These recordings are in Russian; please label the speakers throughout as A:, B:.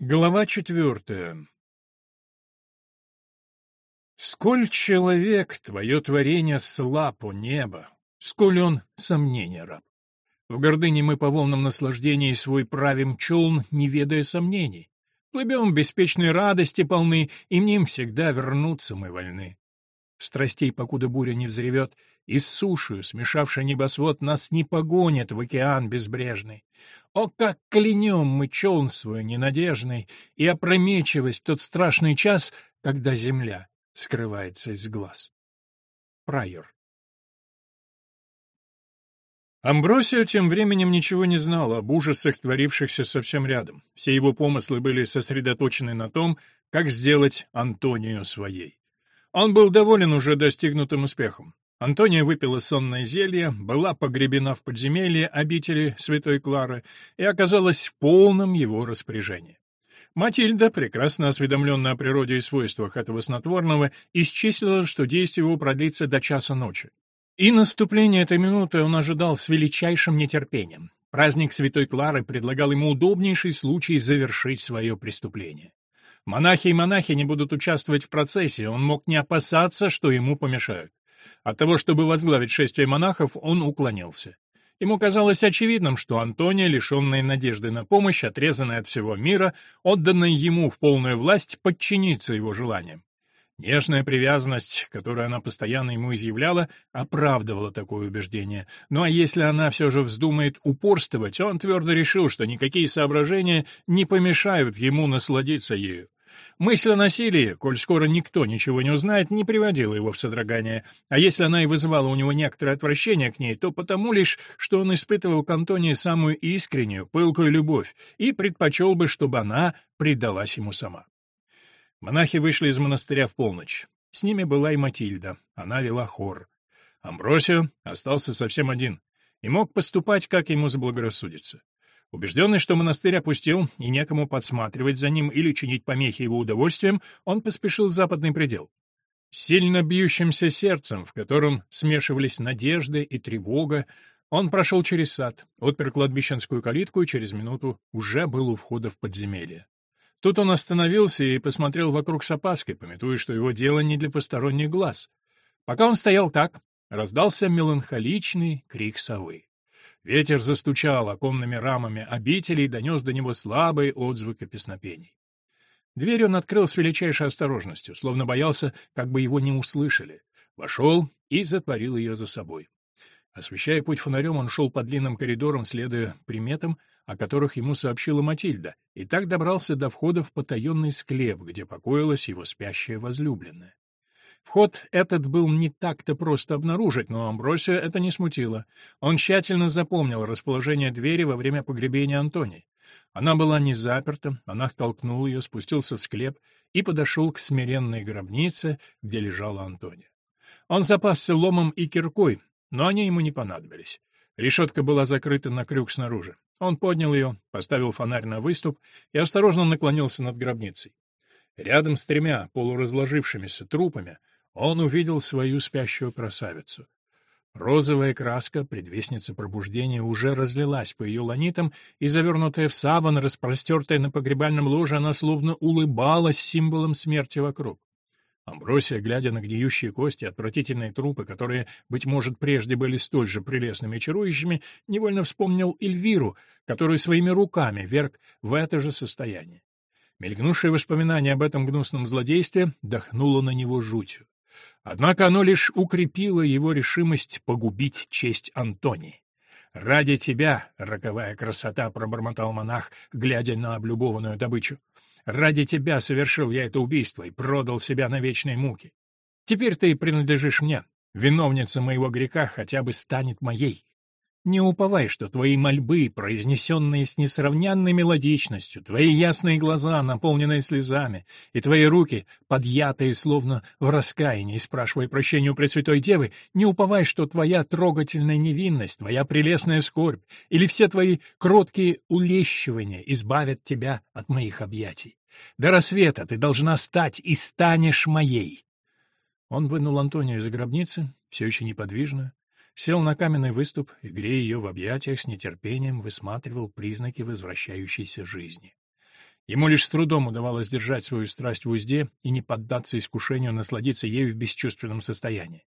A: Глава четвертая Сколь человек, твое творение слаб, о небо, сколь он сомнения раб. В гордыне мы по волнам наслаждений свой правим челн, не ведая сомнений. Плывем беспечной радости полны, и ним всегда вернуться мы вольны. Страстей, покуда буря не взревет, и с сушью, смешавший небосвод, нас не погонит в океан безбрежный. О, как клянем мы челн свой ненадежный и опрометчивость в тот страшный час, когда земля скрывается из глаз. Прайор Амбросио тем временем ничего не знал об ужасах, творившихся совсем рядом. Все его помыслы были сосредоточены на том, как сделать Антонию своей. Он был доволен уже достигнутым успехом. Антония выпила сонное зелье, была погребена в подземелье обители Святой Клары и оказалась в полном его распоряжении. Матильда, прекрасно осведомленная о природе и свойствах этого снотворного, исчислила, что действие его продлится до часа ночи. И наступление этой минуты он ожидал с величайшим нетерпением. Праздник Святой Клары предлагал ему удобнейший случай завершить свое преступление. Монахи и монахини будут участвовать в процессе, он мог не опасаться, что ему помешают. От того, чтобы возглавить шествие монахов, он уклонился. Ему казалось очевидным, что Антония, лишенная надежды на помощь, отрезанная от всего мира, отданная ему в полную власть, подчинится его желаниям. Нежная привязанность, которую она постоянно ему изъявляла, оправдывала такое убеждение. Ну а если она все же вздумает упорствовать, он твердо решил, что никакие соображения не помешают ему насладиться ею. Мысль о насилии, коль скоро никто ничего не узнает, не приводила его в содрогание, а если она и вызывала у него некоторое отвращение к ней, то потому лишь, что он испытывал к Антонии самую искреннюю, пылкую любовь и предпочел бы, чтобы она предалась ему сама. Монахи вышли из монастыря в полночь. С ними была и Матильда, она вела хор. Амбросио остался совсем один и мог поступать, как ему заблагорассудится. Убежденный, что монастырь опустил и некому подсматривать за ним или чинить помехи его удовольствием, он поспешил в западный предел. Сильно бьющимся сердцем, в котором смешивались надежды и тревога, он прошел через сад, отпер кладбищенскую калитку и через минуту уже был у входа в подземелье. Тут он остановился и посмотрел вокруг с опаской, пометуя, что его дело не для посторонних глаз. Пока он стоял так, раздался меланхоличный крик совы. Ветер застучал оконными рамами обители и донес до него слабый отзвук песнопений. Дверь он открыл с величайшей осторожностью, словно боялся, как бы его не услышали. Вошел и затворил ее за собой. Освещая путь фонарем, он шел по длинным коридорам, следуя приметам, о которых ему сообщила Матильда, и так добрался до входа в потаенный склеп, где покоилась его спящая возлюбленная. Вход этот был не так-то просто обнаружить, но Амбросия это не смутило. Он тщательно запомнил расположение двери во время погребения Антонии. Она была не заперта, монах толкнул ее, спустился в склеп и подошел к смиренной гробнице, где лежала Антония. Он запасся ломом и киркой, но они ему не понадобились. Решетка была закрыта на крюк снаружи. Он поднял ее, поставил фонарь на выступ и осторожно наклонился над гробницей. Рядом с тремя полуразложившимися трупами он увидел свою спящую красавицу. Розовая краска, предвестница пробуждения, уже разлилась по ее ланитам, и, завернутая в саван, распростертая на погребальном ложе, она словно улыбалась символом смерти вокруг. Амбросия, глядя на гниющие кости, отвратительные трупы, которые, быть может, прежде были столь же прелестными и чарующими, невольно вспомнил Эльвиру, которую своими руками верг в это же состояние. Мелькнувшее воспоминание об этом гнусном злодействе дохнуло на него жутью. Однако оно лишь укрепило его решимость погубить честь Антонии. «Ради тебя, роковая красота!» — пробормотал монах, глядя на облюбованную добычу. Ради тебя совершил я это убийство и продал себя на вечные муки. Теперь ты принадлежишь мне. Виновница моего греха хотя бы станет моей. Не уповай, что твои мольбы, произнесенные с несравненной мелодичностью, твои ясные глаза, наполненные слезами, и твои руки, подъятые словно в раскаянии, спрашивая прощения у Пресвятой Девы, не уповай, что твоя трогательная невинность, твоя прелестная скорбь или все твои кроткие улещивания избавят тебя от моих объятий. До рассвета ты должна стать и станешь моей. Он вынул Антонию из гробницы, все еще неподвижную, сел на каменный выступ и, грея ее в объятиях, с нетерпением высматривал признаки возвращающейся жизни. Ему лишь с трудом удавалось держать свою страсть в узде и не поддаться искушению насладиться ею в бесчувственном состоянии.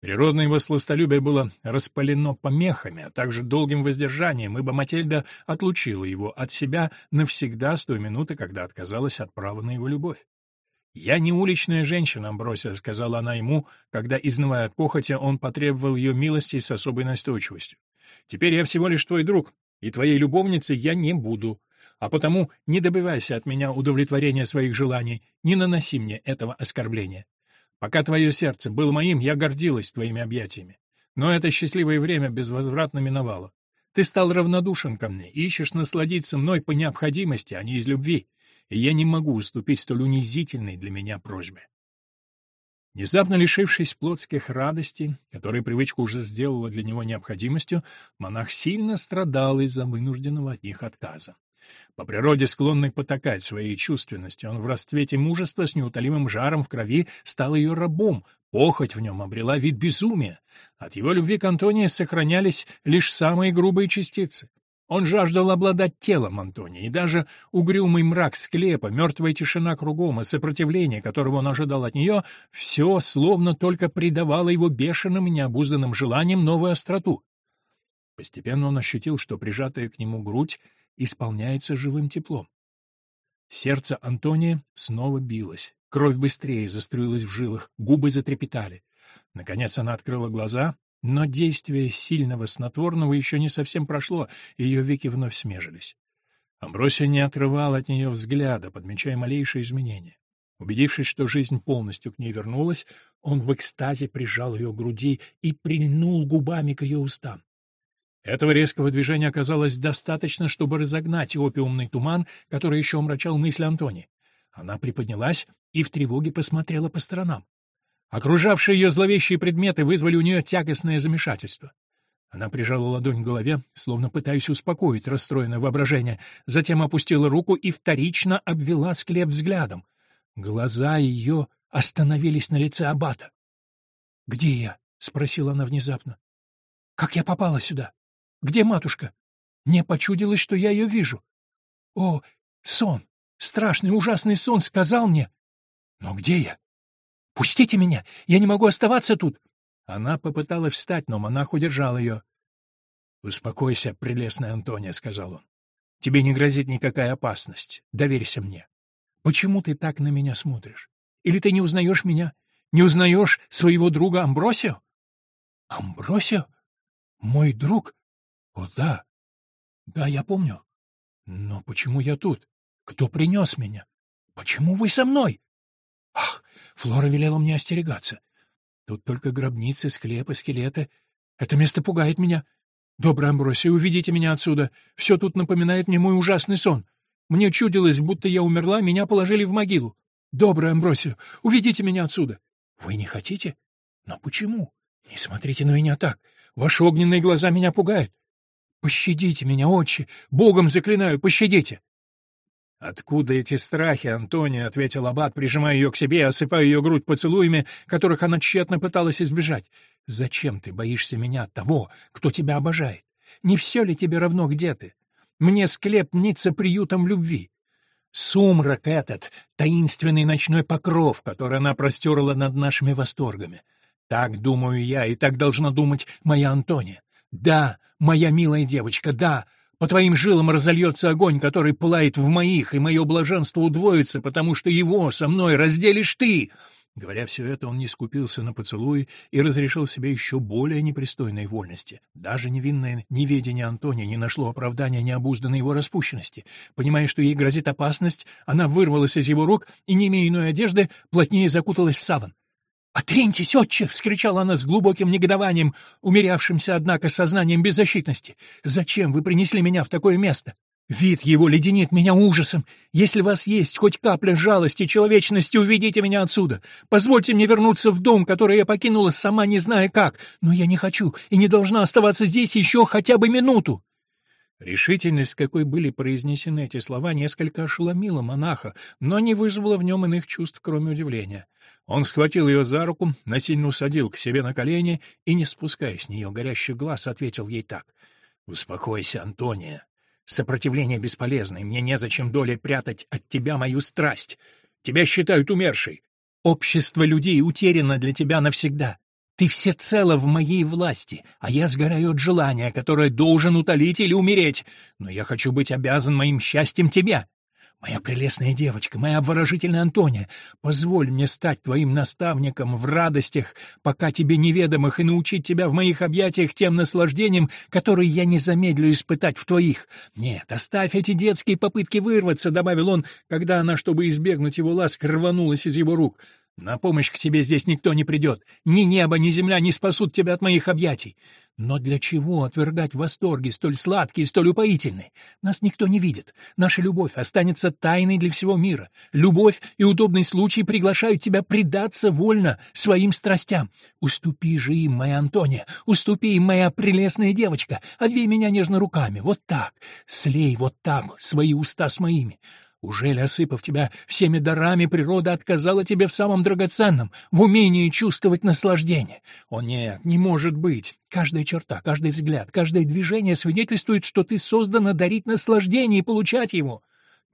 A: Природное его сластолюбие было распалено помехами, а также долгим воздержанием, ибо Матильда отлучила его от себя навсегда с той минуты, когда отказалась от права на его любовь. «Я не уличная женщина, Амбросия», — сказала она ему, когда, изнывая от похоти, он потребовал ее милости с особой настойчивостью. «Теперь я всего лишь твой друг, и твоей любовницей я не буду. А потому не добивайся от меня удовлетворения своих желаний, не наноси мне этого оскорбления. Пока твое сердце было моим, я гордилась твоими объятиями. Но это счастливое время безвозвратно миновало. Ты стал равнодушен ко мне ищешь насладиться мной по необходимости, а не из любви, и я не могу уступить столь унизительной для меня просьбе. Внезапно лишившись плотских радостей, которые привычка уже сделала для него необходимостью, монах сильно страдал из-за вынужденного от них отказа. По природе склонный потакать своей чувственности, он в расцвете мужества с неутолимым жаром в крови стал ее рабом, похоть в нем обрела вид безумия. От его любви к Антонии сохранялись лишь самые грубые частицы. Он жаждал обладать телом Антония, и даже угрюмый мрак склепа, мертвая тишина кругом и сопротивление, которого он ожидал от нее, все словно только придавало его бешеным и необузданным желаниям новую остроту. Постепенно он ощутил, что прижатая к нему грудь исполняется живым теплом. Сердце Антония снова билось, кровь быстрее заструилась в жилах, губы затрепетали. Наконец она открыла глаза, но действие сильного снотворного еще не совсем прошло, и ее веки вновь смежились. Амбросия не отрывал от нее взгляда, подмечая малейшие изменения. Убедившись, что жизнь полностью к ней вернулась, он в экстазе прижал ее к груди и прильнул губами к ее устам. Этого резкого движения оказалось достаточно, чтобы разогнать опиумный туман, который еще омрачал мысли Антони. Она приподнялась и в тревоге посмотрела по сторонам. Окружавшие ее зловещие предметы вызвали у нее тягостное замешательство. Она прижала ладонь к голове, словно пытаясь успокоить расстроенное воображение, затем опустила руку и вторично обвела склеп взглядом. Глаза ее остановились на лице Аббата. «Где я?» — спросила она внезапно. «Как я попала сюда?» Где матушка? Мне почудилось, что я ее вижу. О, сон! Страшный, ужасный сон сказал мне. Но где я? Пустите меня! Я не могу оставаться тут! Она попыталась встать, но монах удержал ее. «Успокойся, прелестная Антония», — сказал он. «Тебе не грозит никакая опасность. Доверься мне. Почему ты так на меня смотришь? Или ты не узнаешь меня? Не узнаешь своего друга Амбросио?» «Амбросио? Мой друг? О, да. Да, я помню. Но почему я тут? Кто принес меня? Почему вы со мной? Флора велела мне остерегаться. Тут только гробницы, склепы, скелеты. Это место пугает меня. Добрый Амбросий, уведите меня отсюда. Все тут напоминает мне мой ужасный сон. Мне чудилось, будто я умерла, меня положили в могилу. Добрый Амбросию, уведите меня отсюда. Вы не хотите? Но почему? Не смотрите на меня так. Ваши огненные глаза меня пугают. Пощадите меня, отче! Богом заклинаю, пощадите!» «Откуда эти страхи, Антония?» — ответил Аббат, прижимая ее к себе и осыпая ее грудь поцелуями, которых она тщетно пыталась избежать. «Зачем ты боишься меня, того, кто тебя обожает? Не все ли тебе равно, где ты? Мне склеп мнится приютом любви. Сумрак этот — таинственный ночной покров, который она простерла над нашими восторгами. Так думаю я, и так должна думать моя Антония. Да, моя милая девочка, да, по твоим жилам разольется огонь, который пылает в моих, и мое блаженство удвоится, потому что его со мной разделишь ты!» Говоря все это, он не скупился на поцелуи и разрешил себе еще более непристойной вольности. Даже невинное неведение Антония не нашло оправдания необузданной его распущенности. Понимая, что ей грозит опасность, она вырвалась из его рук и, не имея иной одежды, плотнее закуталась в саван. «Отриньтесь, отче!» — вскричала она с глубоким негодованием, умерявшимся, однако, сознанием беззащитности. «Зачем вы принесли меня в такое место? Вид его леденит меня ужасом. Если у вас есть хоть капля жалости и человечности, уведите меня отсюда. Позвольте мне вернуться в дом, который я покинула, сама не зная как. Но я не хочу и не должна оставаться здесь еще хотя бы минуту». Решительность, какой были произнесены эти слова, несколько ошеломила монаха, но не вызвала в нем иных чувств, кроме удивления. Он схватил ее за руку, насильно усадил к себе на колени и, не спуская с нее горящих глаз, ответил ей так. «Успокойся, Антония. Сопротивление бесполезно, и мне незачем долей прятать от тебя мою страсть. Тебя считают умершей. Общество людей утеряно для тебя навсегда. Ты всецело в моей власти, а я сгораю от желания, которое должен утолить или умереть. Но я хочу быть обязан моим счастьем тебе. Моя прелестная девочка, моя обворожительная Антония, позволь мне стать твоим наставником в радостях, пока тебе неведомых, и научить тебя в моих объятиях тем наслаждениям, которые я не замедлю испытать в твоих. Нет, оставь эти детские попытки вырваться, — добавил он, когда она, чтобы избегнуть его ласк, рванулась из его рук. На помощь к тебе здесь никто не придет. Ни небо, ни земля не спасут тебя от моих объятий. Но для чего отвергать восторги столь сладкие, столь упоительные? Нас никто не видит. Наша любовь останется тайной для всего мира. Любовь и удобный случай приглашают тебя предаться вольно своим страстям. Уступи же им, моя Антония, уступи им, моя прелестная девочка. Обвей меня нежно руками, вот так. Слей вот так свои уста с моими. Ужели, осыпав тебя всеми дарами, природа отказала тебе в самом драгоценном, в умении чувствовать наслаждение? О нет, не может быть. Каждая черта, каждый взгляд, каждое движение свидетельствует, что ты создана дарить наслаждение и получать его.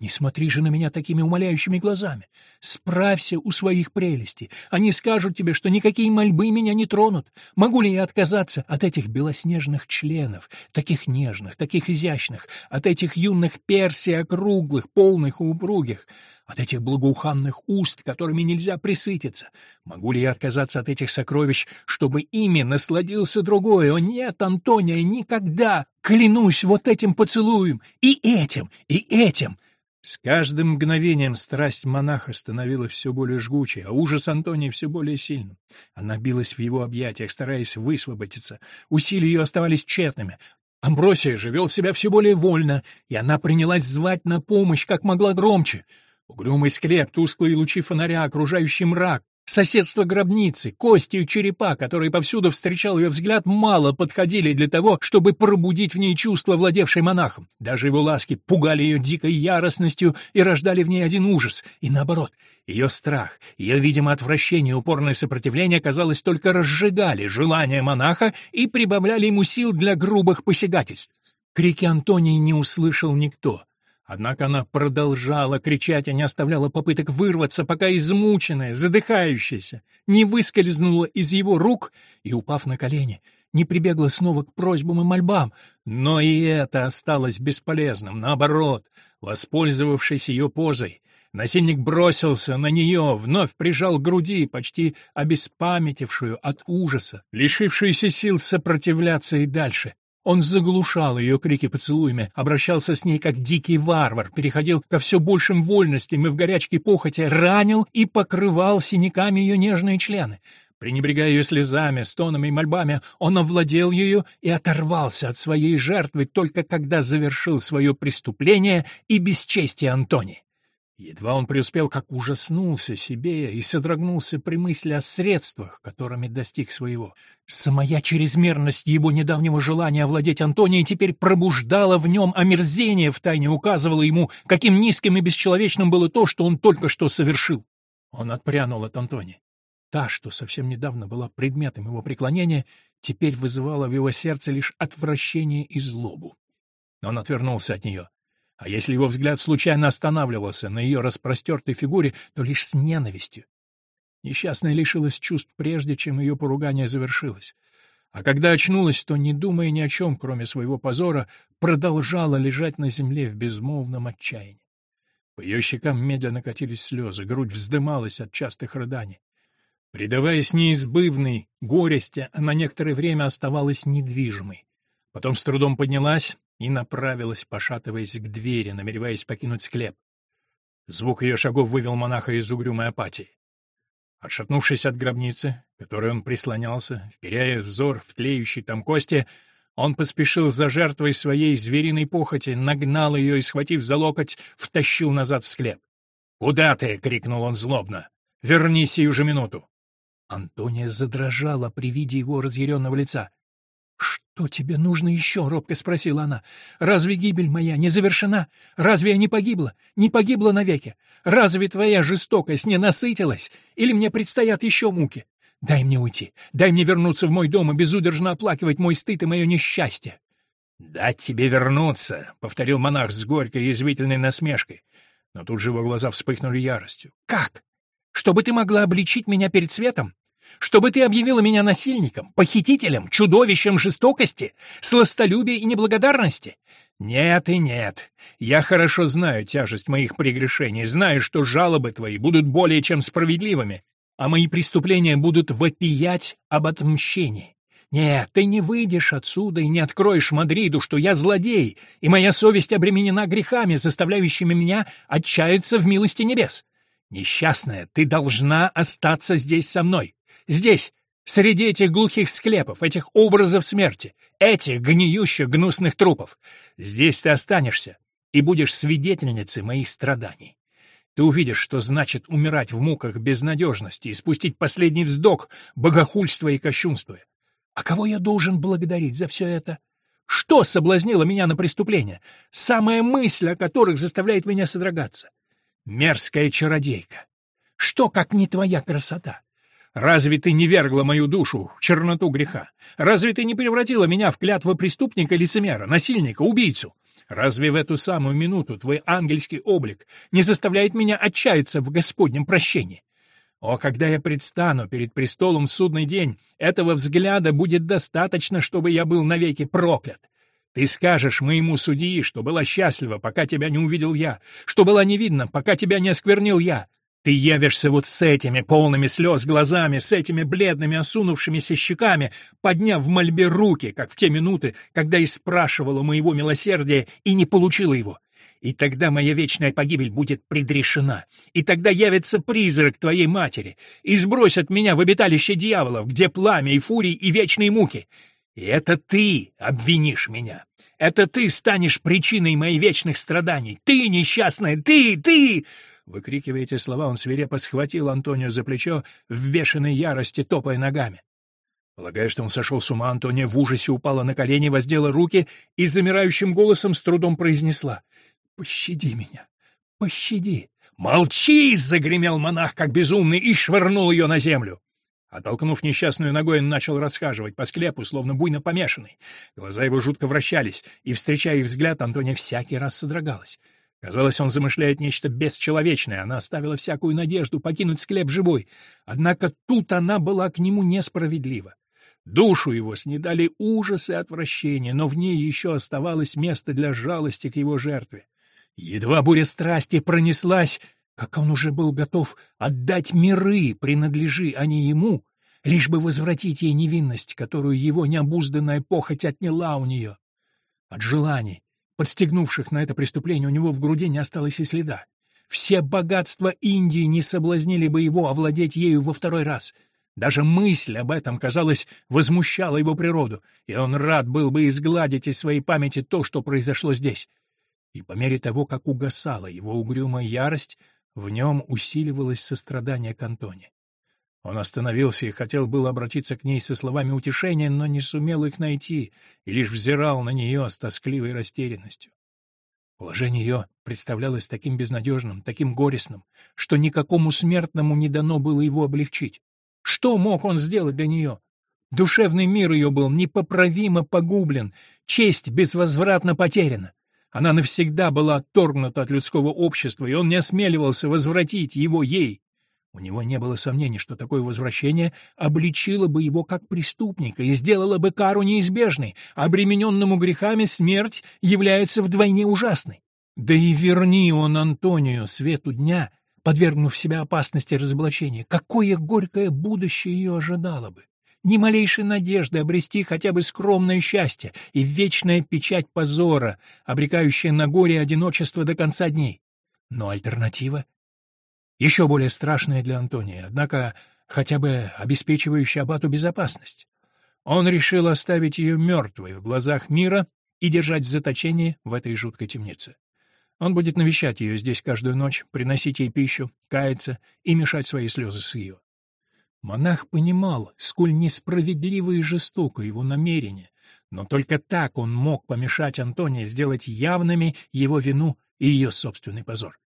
A: Не смотри же на меня такими умоляющими глазами. Справься у своих прелестей. Они скажут тебе, что никакие мольбы меня не тронут. Могу ли я отказаться от этих белоснежных членов, таких нежных, таких изящных, от этих юных персий округлых, полных и упругих, от этих благоуханных уст, которыми нельзя присытиться? Могу ли я отказаться от этих сокровищ, чтобы ими насладился другой? О нет, Антония, никогда! Клянусь вот этим поцелуем, и этим, и этим! С каждым мгновением страсть монаха становилась все более жгучей, а ужас Антонии все более сильным. Она билась в его объятиях, стараясь высвободиться. Усилия ее оставались тщетными. Амбросия же вел себя все более вольно, и она принялась звать на помощь как могла громче. Угрюмый склеп, тусклые лучи фонаря, окружающий мрак, Соседство гробницы, кости и черепа, которые повсюду встречал ее взгляд, мало подходили для того, чтобы пробудить в ней чувство, владевшей монахом. Даже его ласки пугали ее дикой яростностью и рождали в ней один ужас. И наоборот, ее страх, ее, видимо, отвращение и упорное сопротивление, казалось, только разжигали желание монаха и прибавляли ему сил для грубых посягательств. Крики Антонии не услышал никто — Однако она продолжала кричать и не оставляла попыток вырваться, пока измученная, задыхающаяся, не выскользнула из его рук и, упав на колени, не прибегла снова к просьбам и мольбам. Но и это осталось бесполезным. Наоборот, воспользовавшись ее позой, насильник бросился на нее, вновь прижал к груди, почти обеспамятившую от ужаса, лишившуюся сил сопротивляться и дальше. Он заглушал ее крики поцелуями, обращался с ней как дикий варвар, переходил ко все большим вольностям и в горячке похоти ранил и покрывал синяками ее нежные члены. Пренебрегая ее слезами, стонами и мольбами, он овладел ее и оторвался от своей жертвы только когда завершил свое преступление и бесчестие Антони. Едва он преуспел, как ужаснулся себе и содрогнулся при мысли о средствах, которыми достиг своего. Самая чрезмерность его недавнего желания овладеть Антонией теперь пробуждала в нем омерзение, втайне указывала ему, каким низким и бесчеловечным было то, что он только что совершил. Он отпрянул от Антонии. Та, что совсем недавно была предметом его преклонения, теперь вызывала в его сердце лишь отвращение и злобу. Он отвернулся от нее. А если его взгляд случайно останавливался на ее распростертой фигуре, то лишь с ненавистью. Несчастная лишилась чувств прежде, чем ее поругание завершилось. А когда очнулась, то, не думая ни о чем, кроме своего позора, продолжала лежать на земле в безмолвном отчаянии. По ее щекам медленно катились слезы, грудь вздымалась от частых рыданий. Предаваясь неизбывной горести, она некоторое время оставалась недвижимой. Потом с трудом поднялась, и направилась, пошатываясь к двери, намереваясь покинуть склеп. Звук ее шагов вывел монаха из угрюмой апатии. Отшатнувшись от гробницы, которой он прислонялся, вперяя взор в тлеющий там кости, он поспешил за жертвой своей звериной похоти, нагнал ее и, схватив за локоть, втащил назад в склеп. «Куда ты?» — крикнул он злобно. «Вернись сию же минуту!» Антония задрожала при виде его разъяренного лица. «Что тебе нужно еще?» — робко спросила она. «Разве гибель моя не завершена? Разве я не погибла? Не погибла навеки? Разве твоя жестокость не насытилась? Или мне предстоят еще муки? Дай мне уйти, дай мне вернуться в мой дом и безудержно оплакивать мой стыд и мое несчастье». «Дать тебе вернуться», — повторил монах с горькой язвительной насмешкой. Но тут же его глаза вспыхнули яростью. «Как? Чтобы ты могла обличить меня перед светом? Чтобы ты объявила меня насильником, похитителем, чудовищем жестокости, сластолюбия и неблагодарности? Нет и нет. Я хорошо знаю тяжесть моих прегрешений, знаю, что жалобы твои будут более чем справедливыми, а мои преступления будут вопиять об отмщении. Нет, ты не выйдешь отсюда и не откроешь Мадриду, что я злодей, и моя совесть обременена грехами, заставляющими меня отчаяться в милости небес. Несчастная, ты должна остаться здесь со мной. Здесь, среди этих глухих склепов, этих образов смерти, этих гниющих гнусных трупов. Здесь ты останешься и будешь свидетельницей моих страданий. Ты увидишь, что значит умирать в муках безнадежности и спустить последний вздох богохульства и кощунства. А кого я должен благодарить за все это? Что соблазнило меня на преступление? Самая мысль о которых заставляет меня содрогаться. Мерзкая чародейка. Что, как не твоя красота? Разве ты не вергла мою душу в черноту греха? Разве ты не превратила меня в клятву преступника-лицемера, насильника, убийцу? Разве в эту самую минуту твой ангельский облик не заставляет меня отчаяться в Господнем прощении? О, когда я предстану перед престолом в судный день, этого взгляда будет достаточно, чтобы я был навеки проклят. Ты скажешь моему судьи, что была счастлива, пока тебя не увидел я, что была невидна, пока тебя не осквернил я, ты явишься вот с этими полными слез глазами, с этими бледными осунувшимися щеками, подняв в мольбе руки, как в те минуты, когда и спрашивала моего милосердия и не получила его. И тогда моя вечная погибель будет предрешена. И тогда явится призрак твоей матери и сбросят меня в обиталище дьяволов, где пламя и фурий и вечные муки. И это ты обвинишь меня. Это ты станешь причиной моих вечных страданий. Ты, несчастная, ты, ты!» Выкрикивая эти слова, он свирепо схватил Антонио за плечо, в бешеной ярости топая ногами. Полагая, что он сошел с ума, Антония в ужасе упала на колени, воздела руки и замирающим голосом с трудом произнесла «Пощади меня! Пощади!» «Молчи!» — загремел монах, как безумный, и швырнул ее на землю. Оттолкнув несчастную ногой, он начал расхаживать по склепу, словно буйно помешанный. Глаза его жутко вращались, и, встречая их взгляд, Антония всякий раз содрогалась. Казалось, он замышляет нечто бесчеловечное, она оставила всякую надежду покинуть склеп живой. Однако тут она была к нему несправедлива. Душу его снедали ужас и отвращение, но в ней еще оставалось место для жалости к его жертве. Едва буря страсти пронеслась, как он уже был готов отдать миры, принадлежи они ему, лишь бы возвратить ей невинность, которую его необузданная похоть отняла у нее. От желаний, подстегнувших на это преступление, у него в груди не осталось и следа. Все богатства Индии не соблазнили бы его овладеть ею во второй раз. Даже мысль об этом, казалось, возмущала его природу, и он рад был бы изгладить из своей памяти то, что произошло здесь. И по мере того, как угасала его угрюмая ярость, в нем усиливалось сострадание к Антоне. Он остановился и хотел было обратиться к ней со словами утешения, но не сумел их найти и лишь взирал на нее с тоскливой растерянностью. Положение ее представлялось таким безнадежным, таким горестным, что никакому смертному не дано было его облегчить. Что мог он сделать для нее? Душевный мир ее был непоправимо погублен, честь безвозвратно потеряна. Она навсегда была отторгнута от людского общества, и он не осмеливался возвратить его ей. У него не было сомнений, что такое возвращение обличило бы его как преступника и сделало бы кару неизбежной, обремененному грехами смерть является вдвойне ужасной. Да и верни он Антонию свету дня, подвергнув себя опасности разоблачения, какое горькое будущее ее ожидало бы! Ни малейшей надежды обрести хотя бы скромное счастье и вечная печать позора, обрекающая на горе одиночество до конца дней. Но альтернатива еще более страшное для Антония, однако хотя бы обеспечивающая Абату безопасность. Он решил оставить ее мертвой в глазах мира и держать в заточении в этой жуткой темнице. Он будет навещать ее здесь каждую ночь, приносить ей пищу, каяться и мешать свои слезы с ее. Монах понимал, сколь несправедливо и жестоко его намерение, но только так он мог помешать Антонии сделать явными его вину и ее собственный позор.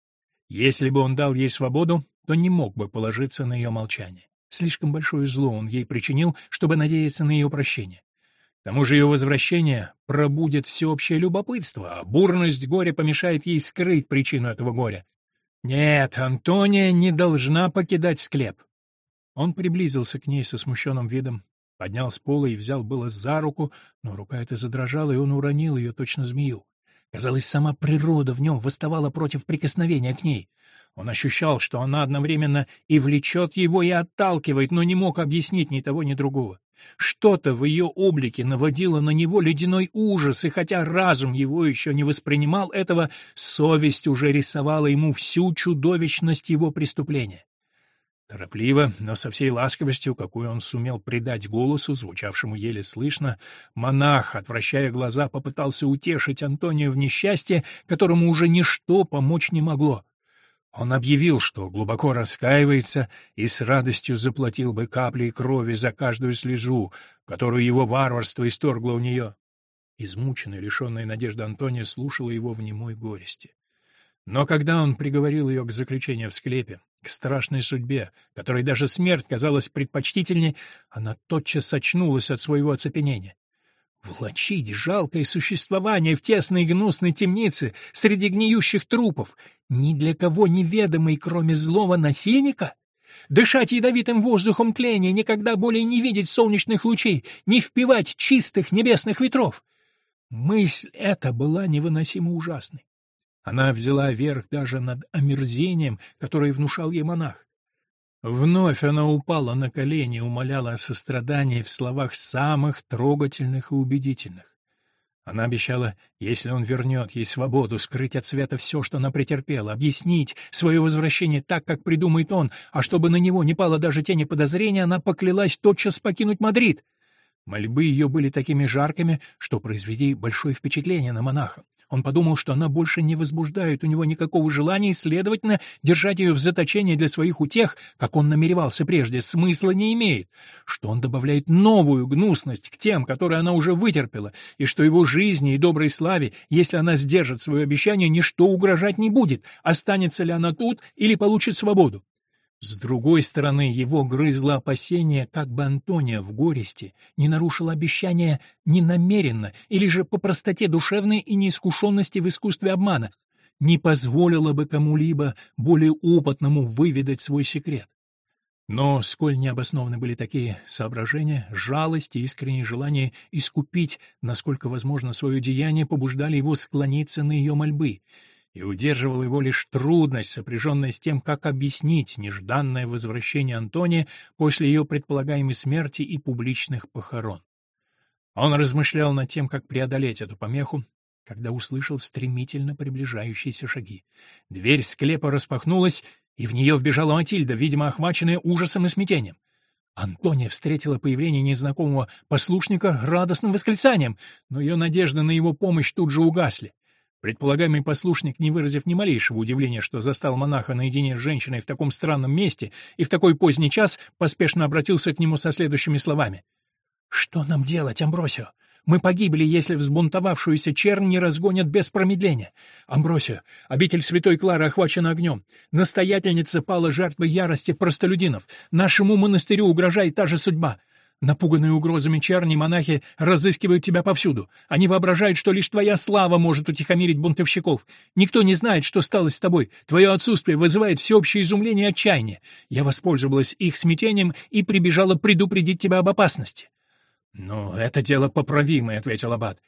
A: Если бы он дал ей свободу, то не мог бы положиться на ее молчание. Слишком большое зло он ей причинил, чтобы надеяться на ее прощение. тому же ее возвращение пробудет всеобщее любопытство, а бурность горя помешает ей скрыть причину этого горя. Нет, Антония не должна покидать склеп. Он приблизился к ней со смущенным видом, поднял с пола и взял было за руку, но рука эта задрожала, и он уронил ее, точно змею. Казалось, сама природа в нем восставала против прикосновения к ней. Он ощущал, что она одновременно и влечет его, и отталкивает, но не мог объяснить ни того, ни другого. Что-то в ее облике наводило на него ледяной ужас, и хотя разум его еще не воспринимал этого, совесть уже рисовала ему всю чудовищность его преступления. Торопливо, но со всей ласковостью, какую он сумел придать голосу, звучавшему еле слышно, монах, отвращая глаза, попытался утешить Антонию в несчастье, которому уже ничто помочь не могло. Он объявил, что глубоко раскаивается и с радостью заплатил бы каплей крови за каждую слезу, которую его варварство исторгло у нее. Измученная, лишенная надежды Антония слушала его в немой горести. Но когда он приговорил ее к заключению в склепе, к страшной судьбе, которой даже смерть казалась предпочтительней, она тотчас очнулась от своего оцепенения. Влачить жалкое существование в тесной гнусной темнице среди гниющих трупов, ни для кого неведомый, кроме злого насильника? Дышать ядовитым воздухом тления, никогда более не видеть солнечных лучей, не впивать чистых небесных ветров? Мысль эта была невыносимо ужасной. Она взяла верх даже над омерзением, которое внушал ей монах. Вновь она упала на колени умоляла о сострадании в словах самых трогательных и убедительных. Она обещала, если он вернет ей свободу, скрыть от света все, что она претерпела, объяснить свое возвращение так, как придумает он, а чтобы на него не пало даже тени подозрения, она поклялась тотчас покинуть Мадрид. Мольбы ее были такими жаркими, что произвели большое впечатление на монаха. Он подумал, что она больше не возбуждает у него никакого желания, и, следовательно, держать ее в заточении для своих утех, как он намеревался прежде, смысла не имеет, что он добавляет новую гнусность к тем, которые она уже вытерпела, и что его жизни и доброй славе, если она сдержит свое обещание, ничто угрожать не будет, останется ли она тут или получит свободу. С другой стороны, его грызло опасение, как бы Антония в горести не нарушила обещание ненамеренно или же по простоте душевной и неискушенности в искусстве обмана, не позволила бы кому-либо более опытному выведать свой секрет. Но, сколь необоснованы были такие соображения, жалость и искреннее желание искупить, насколько возможно, свое деяние побуждали его склониться на ее мольбы — и удерживала его лишь трудность, сопряженная с тем, как объяснить нежданное возвращение Антония после ее предполагаемой смерти и публичных похорон. Он размышлял над тем, как преодолеть эту помеху, когда услышал стремительно приближающиеся шаги. Дверь склепа распахнулась, и в нее вбежала Матильда, видимо, охваченная ужасом и смятением. Антония встретила появление незнакомого послушника радостным восклицанием, но ее надежды на его помощь тут же угасли. Предполагаемый послушник, не выразив ни малейшего удивления, что застал монаха наедине с женщиной в таком странном месте и в такой поздний час, поспешно обратился к нему со следующими словами. «Что нам делать, Амбросио? Мы погибли, если взбунтовавшуюся чернь не разгонят без промедления. Амбросио, обитель святой Клары охвачена огнем. Настоятельница пала жертвой ярости простолюдинов. Нашему монастырю угрожает та же судьба. Напуганные угрозами черни, монахи разыскивают тебя повсюду. Они воображают, что лишь твоя слава может утихомирить бунтовщиков. Никто не знает, что стало с тобой. Твое отсутствие вызывает всеобщее изумление и отчаяние. Я воспользовалась их смятением и прибежала предупредить тебя об опасности». «Ну, это дело поправимое», — ответил Аббат.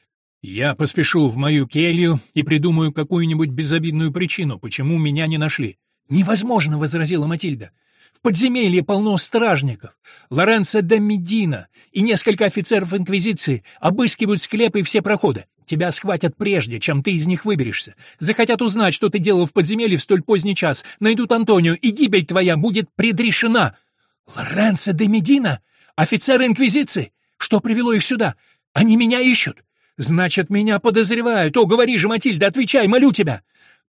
A: «Я поспешу в мою келью и придумаю какую-нибудь безобидную причину, почему меня не нашли». «Невозможно», — возразила Матильда. В подземелье полно стражников. Лоренцо де Медина и несколько офицеров Инквизиции обыскивают склепы и все проходы. Тебя схватят прежде, чем ты из них выберешься. Захотят узнать, что ты делал в подземелье в столь поздний час. Найдут Антонию, и гибель твоя будет предрешена. Лоренцо де Медина? Офицеры Инквизиции? Что привело их сюда? Они меня ищут. Значит, меня подозревают. О, говори же, Матильда, отвечай, молю тебя.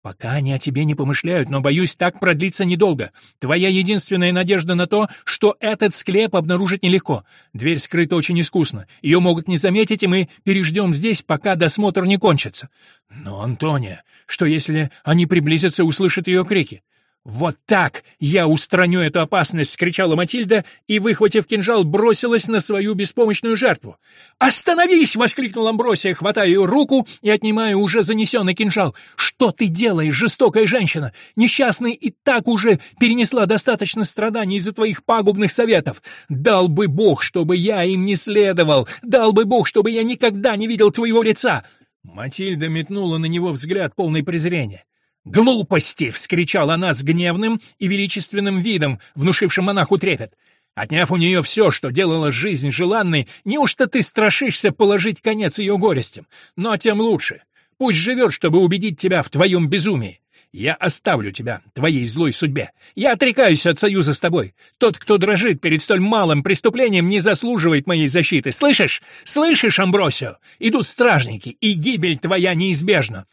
A: Пока они о тебе не помышляют, но, боюсь, так продлится недолго. Твоя единственная надежда на то, что этот склеп обнаружить нелегко. Дверь скрыта очень искусно. Ее могут не заметить, и мы переждем здесь, пока досмотр не кончится. Но, Антония, что если они приблизятся и услышат ее крики? «Вот так! Я устраню эту опасность!» — вскричала Матильда и, выхватив кинжал, бросилась на свою беспомощную жертву. «Остановись!» — воскликнул Амбросия, хватая ее руку и отнимая уже занесенный кинжал. «Что ты делаешь, жестокая женщина? Несчастный и так уже перенесла достаточно страданий из-за твоих пагубных советов. Дал бы Бог, чтобы я им не следовал! Дал бы Бог, чтобы я никогда не видел твоего лица!» Матильда метнула на него взгляд полный презрения. «Глупости!» — вскричала она с гневным и величественным видом, внушившим монаху трепет. Отняв у нее все, что делало жизнь желанной, неужто ты страшишься положить конец ее горестям? Но тем лучше. Пусть живет, чтобы убедить тебя в твоем безумии. Я оставлю тебя, твоей злой судьбе. Я отрекаюсь от союза с тобой. Тот, кто дрожит перед столь малым преступлением, не заслуживает моей защиты. Слышишь? Слышишь, Амбросио? Идут стражники, и гибель твоя неизбежна.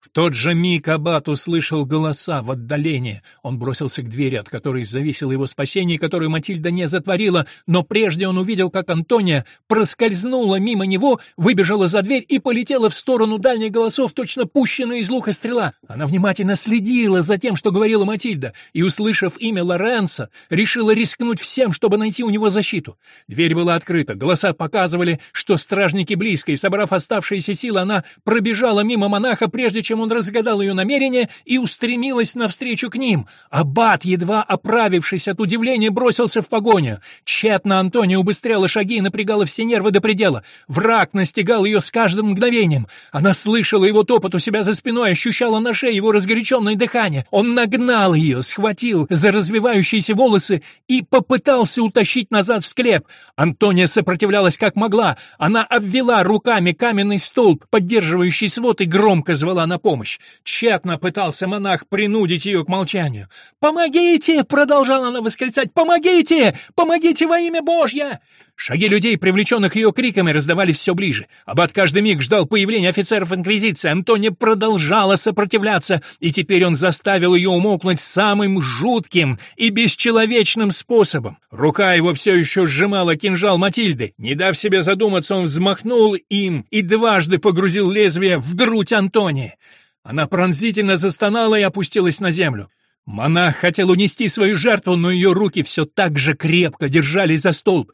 A: В тот же миг Аббат услышал голоса в отдалении. Он бросился к двери, от которой зависело его спасение, которую Матильда не затворила, но прежде он увидел, как Антония проскользнула мимо него, выбежала за дверь и полетела в сторону дальних голосов, точно пущенная из лука стрела. Она внимательно следила за тем, что говорила Матильда, и, услышав имя Лоренца, решила рискнуть всем, чтобы найти у него защиту. Дверь была открыта, голоса показывали, что стражники близко, и, собрав оставшиеся силы, она пробежала мимо монаха, прежде чем он разгадал ее намерение и устремилась навстречу к ним. Аббат, едва оправившись от удивления, бросился в погоню. Тщетно Антония убыстряла шаги и напрягала все нервы до предела. Враг настигал ее с каждым мгновением. Она слышала его топот у себя за спиной, ощущала на шее его разгоряченное дыхание. Он нагнал ее, схватил за развивающиеся волосы и попытался утащить назад в склеп. Антония сопротивлялась как могла. Она обвела руками каменный столб, поддерживающий свод, и громко звала на помощь. Тщетно пытался монах принудить ее к молчанию. «Помогите!» — продолжала она восклицать. «Помогите! Помогите во имя Божье!» Шаги людей, привлеченных ее криками, раздавались все ближе. Аббат каждый миг ждал появления офицеров Инквизиции. Антония продолжала сопротивляться, и теперь он заставил ее умолкнуть самым жутким и бесчеловечным способом. Рука его все еще сжимала кинжал Матильды. Не дав себе задуматься, он взмахнул им и дважды погрузил лезвие в грудь Антонии. Она пронзительно застонала и опустилась на землю. Монах хотел унести свою жертву, но ее руки все так же крепко держались за столб.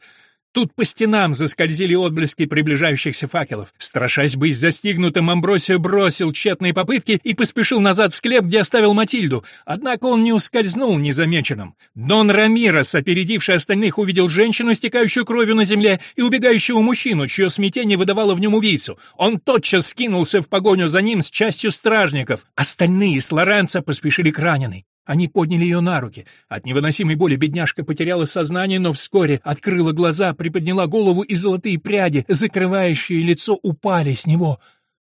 A: Тут по стенам заскользили отблески приближающихся факелов. Страшась быть застигнутым, Амбросио бросил тщетные попытки и поспешил назад в склеп, где оставил Матильду. Однако он не ускользнул незамеченным. Дон Рамирос, опередивший остальных, увидел женщину, стекающую кровью на земле, и убегающего мужчину, чье смятение выдавало в нем убийцу. Он тотчас скинулся в погоню за ним с частью стражников. Остальные с Лоренцо поспешили к раненой. Они подняли ее на руки. От невыносимой боли бедняжка потеряла сознание, но вскоре открыла глаза, приподняла голову, и золотые пряди, закрывающие лицо, упали с него.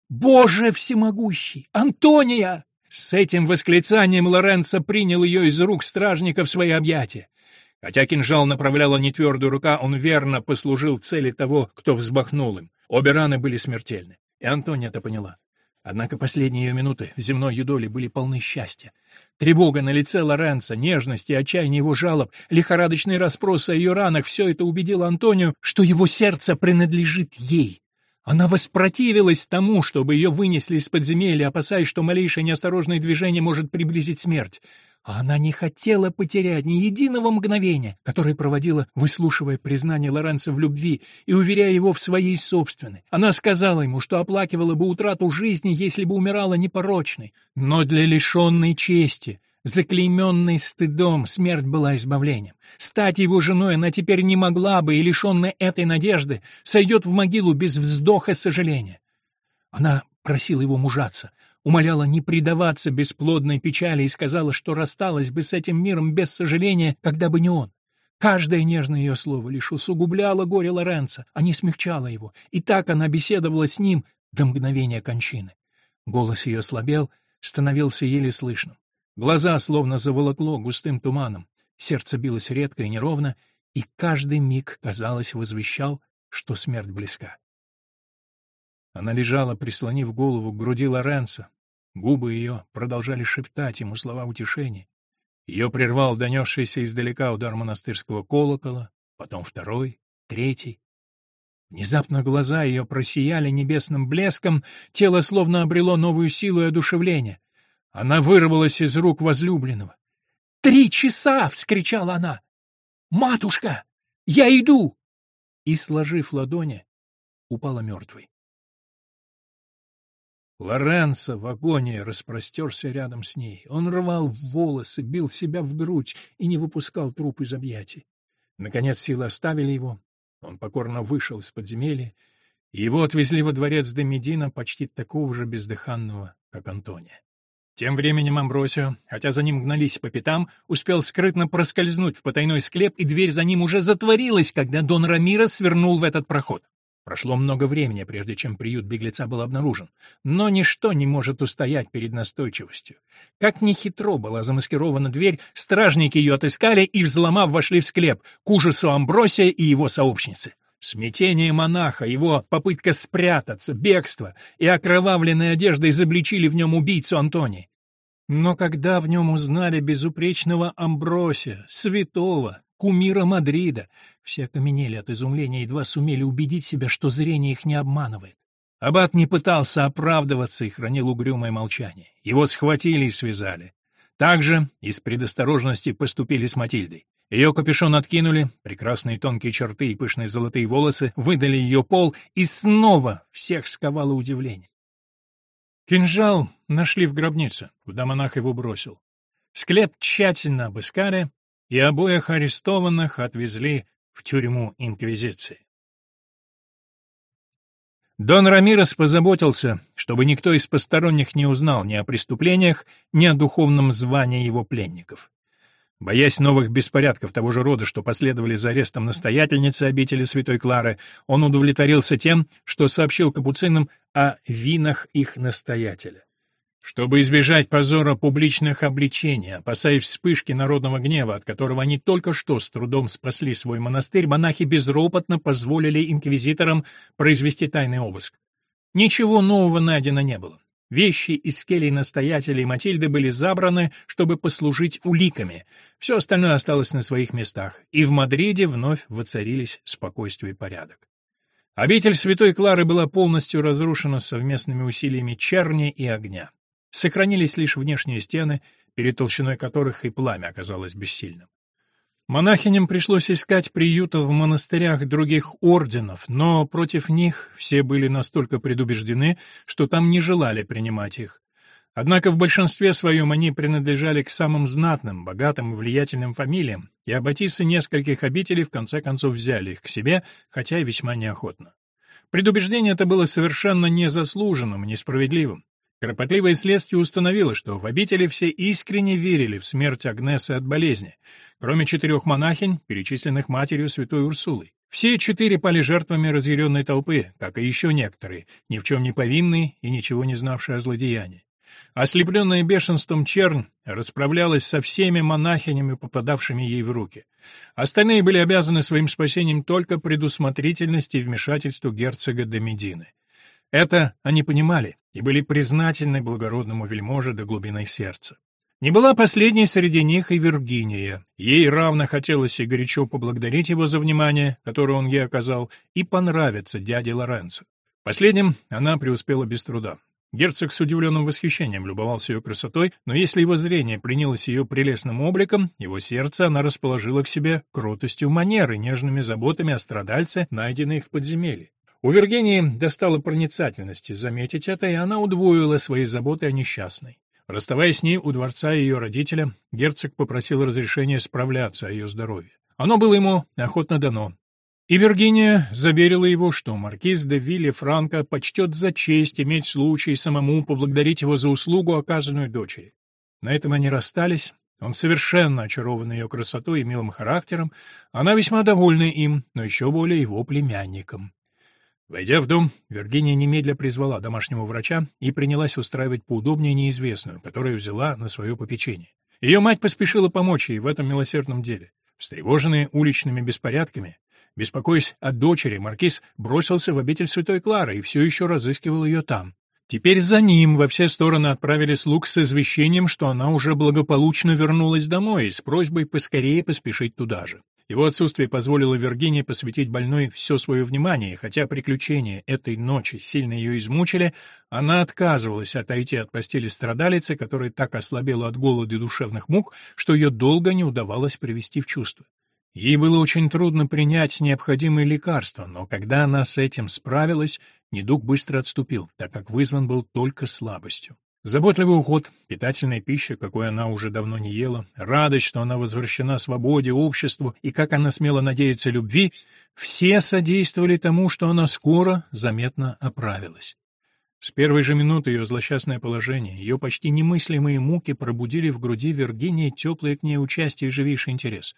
A: «Боже всемогущий! Антония!» С этим восклицанием Лоренцо принял ее из рук стражника в свои объятия. Хотя кинжал направляла нетвердая рука, он верно послужил цели того, кто взбахнул им. Обе раны были смертельны, и Антония это поняла. Однако последние ее минуты в земной юдоле были полны счастья. Тревога на лице Лоренца, нежность и отчаяние его жалоб, лихорадочные расспросы о ее ранах — все это убедило Антонию, что его сердце принадлежит ей. Она воспротивилась тому, чтобы ее вынесли из подземелья, опасаясь, что малейшее неосторожное движение может приблизить смерть. А она не хотела потерять ни единого мгновения, которое проводила, выслушивая признание Лоренца в любви и уверяя его в своей собственной. Она сказала ему, что оплакивала бы утрату жизни, если бы умирала непорочной. Но для лишенной чести, заклейменной стыдом, смерть была избавлением. Стать его женой она теперь не могла бы, и, лишенная этой надежды, сойдет в могилу без вздоха сожаления. Она просила его мужаться, умоляла не предаваться бесплодной печали и сказала, что рассталась бы с этим миром без сожаления, когда бы не он. Каждое нежное ее слово лишь усугубляло горе Лоренца, а не смягчало его, и так она беседовала с ним до мгновения кончины. Голос ее слабел, становился еле слышным. Глаза словно заволокло густым туманом, сердце билось редко и неровно, и каждый миг, казалось, возвещал, что смерть близка. Она лежала, прислонив голову к груди Лоренца. Губы ее продолжали шептать ему слова утешения. Ее прервал донесшийся издалека удар монастырского колокола, потом второй, третий. Внезапно глаза ее просияли небесным блеском, тело словно обрело новую силу и одушевление. Она вырвалась из рук возлюбленного.
B: «Три часа!» — вскричала она. «Матушка, я иду!» И, сложив ладони, упала мертвой. Лоренцо в агонии распростерся рядом с ней. Он рвал волосы, бил себя в грудь и не выпускал труп из объятий. Наконец силы оставили его. Он покорно вышел из подземелья, и его отвезли во дворец Демедина, почти такого же бездыханного, как Антония. Тем временем Амбросио, хотя за ним гнались по пятам, успел скрытно проскользнуть в потайной склеп, и дверь за ним уже затворилась, когда Дон Рамиро свернул в этот проход. Прошло много времени, прежде чем приют беглеца был обнаружен, но ничто не может устоять перед настойчивостью. Как ни хитро была замаскирована дверь, стражники ее отыскали и, взломав, вошли в склеп, к ужасу Амбросия и его сообщницы. Смятение монаха, его попытка спрятаться, бегство и окровавленной одеждой изобличили в нем убийцу Антони. Но когда в нем узнали безупречного Амбросия, святого, кумира Мадрида. Все окаменели от изумления, едва сумели убедить себя, что зрение их не обманывает. Аббат не пытался оправдываться и хранил угрюмое молчание. Его схватили и связали. Также из предосторожности поступили с Матильдой. Ее капюшон откинули, прекрасные тонкие черты и пышные золотые волосы выдали ее пол, и снова всех сковало удивление. Кинжал нашли в гробнице, куда монах его бросил. Склеп тщательно обыскали, и обоих арестованных отвезли в тюрьму Инквизиции. Дон Рамирес позаботился, чтобы никто из посторонних не узнал ни о преступлениях, ни о духовном звании его пленников. Боясь новых беспорядков того же рода, что последовали за арестом настоятельницы обители Святой Клары, он удовлетворился тем, что сообщил капуцинам о винах их настоятеля. Чтобы избежать позора публичных обличений, опасаясь вспышки народного гнева, от которого они только что с трудом спасли свой монастырь, монахи безропотно позволили инквизиторам произвести тайный обыск. Ничего нового найдено не было. Вещи из келей настоятелей Матильды были забраны, чтобы послужить уликами. Все остальное осталось на своих местах, и в Мадриде вновь воцарились спокойствие и порядок. Обитель Святой Клары была полностью разрушена совместными усилиями черни и огня. Сохранились лишь внешние стены, перед толщиной которых и пламя оказалось бессильным. Монахиням пришлось искать приюта в монастырях других орденов, но против них все были настолько предубеждены, что там не желали принимать их. Однако в большинстве своем они принадлежали к самым знатным, богатым и влиятельным фамилиям, и аббатисы нескольких обителей в конце концов взяли их к себе, хотя и весьма неохотно. Предубеждение это было совершенно незаслуженным и несправедливым. Кропотливое следствие установило, что в обители все искренне верили в смерть Агнесы от болезни, кроме четырех монахинь, перечисленных матерью святой Урсулой. Все четыре пали жертвами разъяренной толпы, как и еще некоторые, ни в чем не повинные и ничего не знавшие о злодеянии. Ослепленная бешенством чернь расправлялась со всеми монахинями, попадавшими ей в руки. Остальные были обязаны своим спасением только предусмотрительности и вмешательству герцога де Медины. Это они понимали и были признательны благородному вельможе до глубины сердца. Не была последней среди них и Виргиния. Ей равно хотелось и горячо поблагодарить его за внимание, которое он ей оказал, и понравиться дяде Лоренцо. Последним она преуспела без труда. Герцог с удивленным восхищением любовался ее красотой, но если его зрение принялось ее прелестным обликом, его сердце она расположила к себе кротостью манеры, нежными заботами о страдальце, найденной в подземелье. У Виргении достало проницательности заметить это, и она удвоила свои заботы о несчастной. Расставаясь с ней у дворца ее родителя, герцог попросил разрешения справляться о ее здоровье. Оно было ему охотно дано. И Виргиния заверила его, что маркиз де Вилли Франко почтет за честь иметь случай самому поблагодарить его за услугу, оказанную дочери. На этом они расстались. Он совершенно очарован ее красотой и милым характером, она весьма довольна им, но еще более его племянником. Войдя в дом, Виргиния немедля призвала домашнего врача и принялась устраивать поудобнее неизвестную, которую взяла на свое попечение. Ее мать поспешила помочь ей в этом милосердном деле. Встревоженные уличными беспорядками, беспокоясь о дочери, маркиз бросился в обитель Святой Клары и все еще разыскивал ее там. Теперь за ним во все стороны отправили слуг с извещением, что она уже благополучно вернулась домой, с просьбой поскорее поспешить туда же.
A: Его отсутствие позволило Виргинии посвятить больной все свое внимание, и хотя приключения этой ночи сильно ее измучили, она отказывалась отойти от постели страдалицы, которая так ослабела от голода и душевных мук, что ее долго не удавалось привести в чувство. Ей было очень трудно принять необходимые лекарства, но когда она с этим справилась, недуг быстро отступил, так как вызван был только слабостью. Заботливый уход, питательная пища, какой она уже давно не ела, радость, что она возвращена свободе, обществу и, как она смела надеяться, любви, все содействовали тому, что она скоро заметно оправилась. С первой же минуты ее злосчастное положение, ее почти немыслимые муки пробудили в груди Виргинии теплое к ней участие и живейший интерес.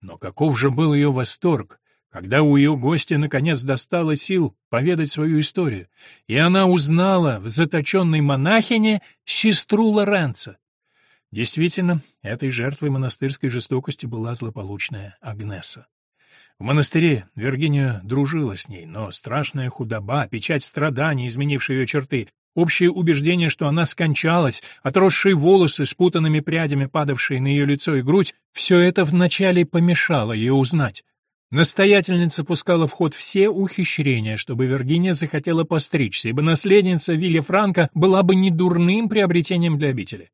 A: Но каков же был ее восторг, когда у ее гостя наконец достало сил поведать свою историю, и она узнала в заточенной монахине сестру Лоренца. Действительно, этой жертвой монастырской жестокости была злополучная Агнеса. В монастыре Виргиния дружила с ней, но страшная худоба, печать страданий, изменившая ее черты, общее убеждение, что она скончалась, отросшие волосы, спутанными прядями, падавшие на ее лицо и грудь, все это вначале помешало ее узнать. Настоятельница пускала в ход все ухищрения, чтобы Виргиния захотела постричься, ибо наследница Вилли Франка была бы недурным приобретением для обители.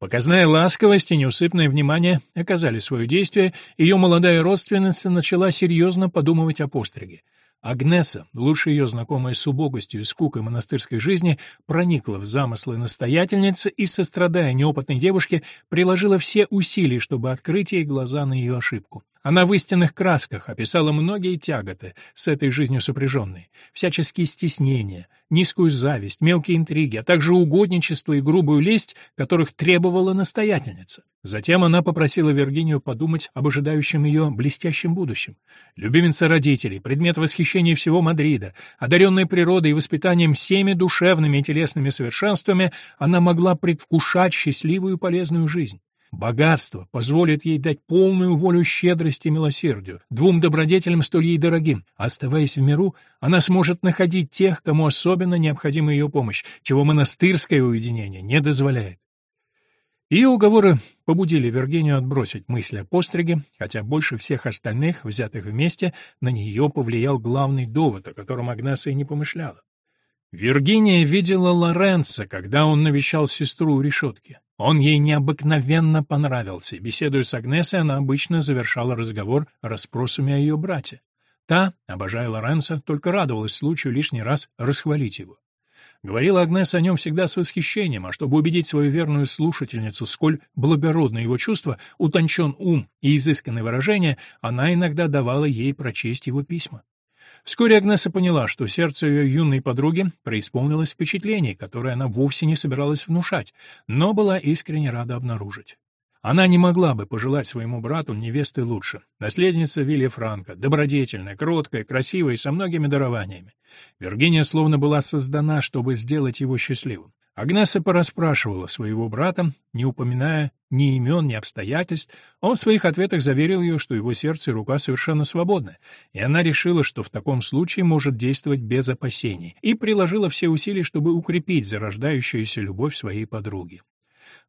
A: Показная ласковость и неусыпное внимание оказали свое действие, ее молодая родственница начала серьезно подумывать о постриге. Агнеса, лучше ее знакомая с убогостью и скукой монастырской жизни, проникла в замыслы настоятельницы и, сострадая неопытной девушке, приложила все усилия, чтобы открыть ей глаза на ее ошибку. Она в истинных красках описала многие тяготы, с этой жизнью сопряженные, всяческие стеснения, низкую зависть, мелкие интриги, а также угодничество и грубую лесть, которых требовала настоятельница. Затем она попросила Виргинию подумать об ожидающем ее блестящем будущем. Любимица родителей, предмет восхищения всего Мадрида, одаренная природой и воспитанием всеми душевными и телесными совершенствами, она могла предвкушать счастливую и полезную жизнь. Богатство позволит ей дать полную волю щедрости и милосердию, двум добродетелям столь ей дорогим. Оставаясь в миру, она сможет находить тех, кому особенно необходима ее помощь, чего монастырское уединение не дозволяет. Ее уговоры побудили Виргинию отбросить мысли о постриге, хотя больше всех остальных, взятых вместе, на нее повлиял главный довод, о котором Агнеса и не помышляла. Виргиния видела Лоренца, когда он навещал сестру у решетки. Он ей необыкновенно понравился, беседуя с Агнесой, она обычно завершала разговор расспросами о ее брате. Та, обожая Лоренца, только радовалась случаю лишний раз расхвалить его. Говорила Агнеса о нем всегда с восхищением, а чтобы убедить свою верную слушательницу, сколь благородно его чувство, утончен ум и изысканное выражение, она иногда давала ей прочесть его письма. Вскоре Агнеса поняла, что сердце ее юной подруги преисполнилось впечатлений, которые она вовсе не собиралась внушать, но была искренне рада обнаружить. Она не могла бы пожелать своему брату невесты лучше. Наследница Вилли Франка, добродетельная, кроткая, красивая и со многими дарованиями. Виргиния словно была создана, чтобы сделать его счастливым. Агнеса порасспрашивала своего брата, не упоминая ни имен, ни обстоятельств. Он в своих ответах заверил ее, что его сердце и рука совершенно свободны, и она решила, что в таком случае может действовать без опасений, и приложила все усилия, чтобы укрепить зарождающуюся любовь своей подруги.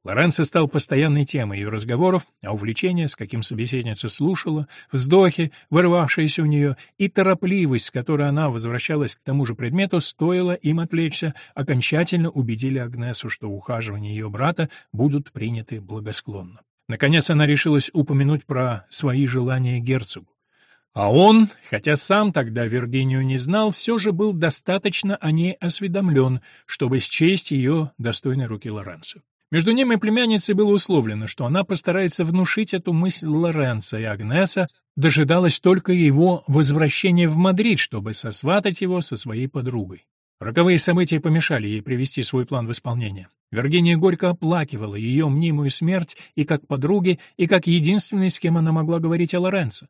A: Лоренцо стал постоянной темой ее разговоров, а увлечение, с каким собеседница слушала, вздохи, вырывавшиеся у нее, и торопливость, с которой она возвращалась к тому же предмету, стоило им отвлечься, окончательно убедили Агнесу, что ухаживания ее брата будут приняты благосклонно. Наконец она решилась упомянуть про свои желания герцогу. А он, хотя сам тогда Виргинию не знал, все же был достаточно о ней осведомлен, чтобы счесть ее достойной руки Лоренцо. Между ним и племянницей было условлено, что она постарается внушить эту мысль Лоренцо, и Агнеса дожидалась только его возвращения в Мадрид, чтобы сосватать его со своей подругой. Роковые события помешали ей привести свой план в исполнение. Виргиния горько оплакивала ее мнимую смерть и как подруги, и как единственной, с кем она могла говорить о Лоренцо.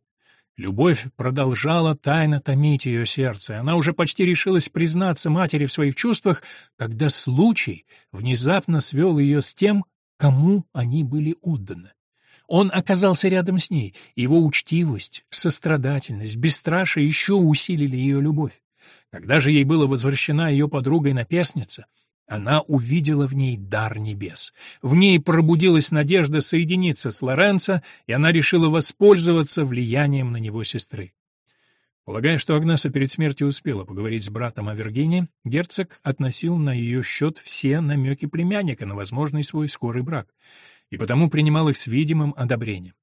A: Любовь продолжала тайно томить ее сердце, она уже почти решилась признаться матери в своих чувствах, когда случай внезапно свел ее с тем, кому они были отданы. Он оказался рядом с ней, его учтивость, сострадательность, бесстрашие еще усилили ее любовь. Когда же ей была возвращена ее подруга и наперсница,
B: Она увидела в ней дар небес. В ней пробудилась надежда соединиться с Лоренцо, и она решила воспользоваться влиянием на него сестры. Полагая, что Агнеса перед смертью успела поговорить с братом о Виргинии, герцог относил на ее счет все намеки племянника на возможный свой скорый брак, и потому принимал их с видимым одобрением.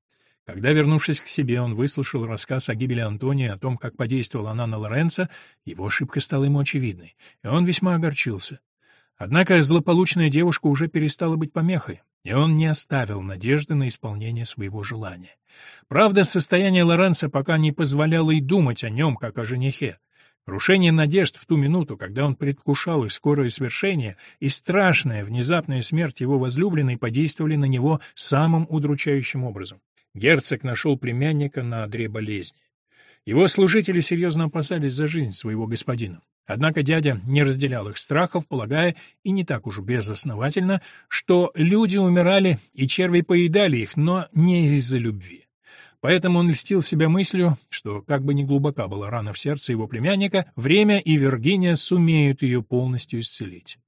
B: Когда, вернувшись к себе, он выслушал рассказ о гибели Антония, о том, как подействовала она на Лоренцо, его ошибка стала ему очевидной, и он весьма огорчился. Однако злополучная девушка уже перестала быть помехой, и он не оставил надежды на исполнение своего желания. Правда, состояние Лоренцо пока не позволяло и думать о нем, как о женихе. Крушение надежд в ту минуту, когда он предвкушал их скорое свершение, и страшная внезапная смерть его возлюбленной подействовали на него самым удручающим образом. Герцог нашел племянника на одре болезни. Его служители серьезно опасались за жизнь своего господина. Однако дядя не разделял их страхов, полагая, и не так уж безосновательно, что люди умирали и черви поедали их, но не из-за любви. Поэтому он льстил себя мыслью, что, как бы ни глубока была рана в сердце его племянника, время и Виргиния сумеют ее полностью исцелить.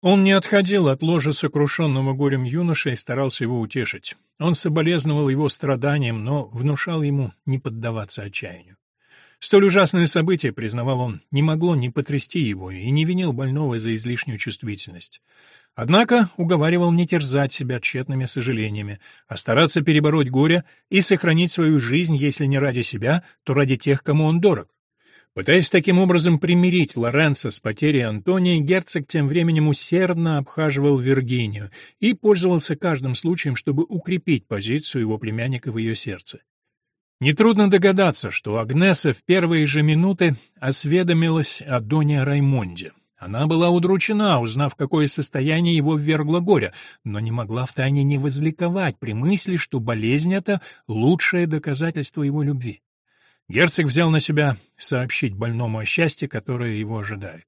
B: Он не отходил от ложа сокрушенного горем юноши и старался его утешить. Он соболезновал его страданиям, но внушал ему не поддаваться отчаянию. Столь ужасное событие, признавал он, не могло не потрясти его и не винил больного за излишнюю чувствительность. Однако уговаривал не терзать себя тщетными сожалениями, а стараться перебороть горе и сохранить свою жизнь, если не ради себя, то ради тех, кому он дорог. Пытаясь таким образом примирить Лоренцо с потерей Антония, герцог тем временем усердно обхаживал Виргинию и пользовался каждым случаем, чтобы укрепить позицию его племянника в ее сердце. Нетрудно догадаться, что Агнеса в первые же минуты осведомилась о Доне Раймонде. Она была удручена, узнав, какое состояние его ввергло горе, но не могла втайне не возликовать при мысли, что болезнь — это лучшее доказательство его любви. Герцог взял на себя сообщить больному о счастье, которое его ожидает.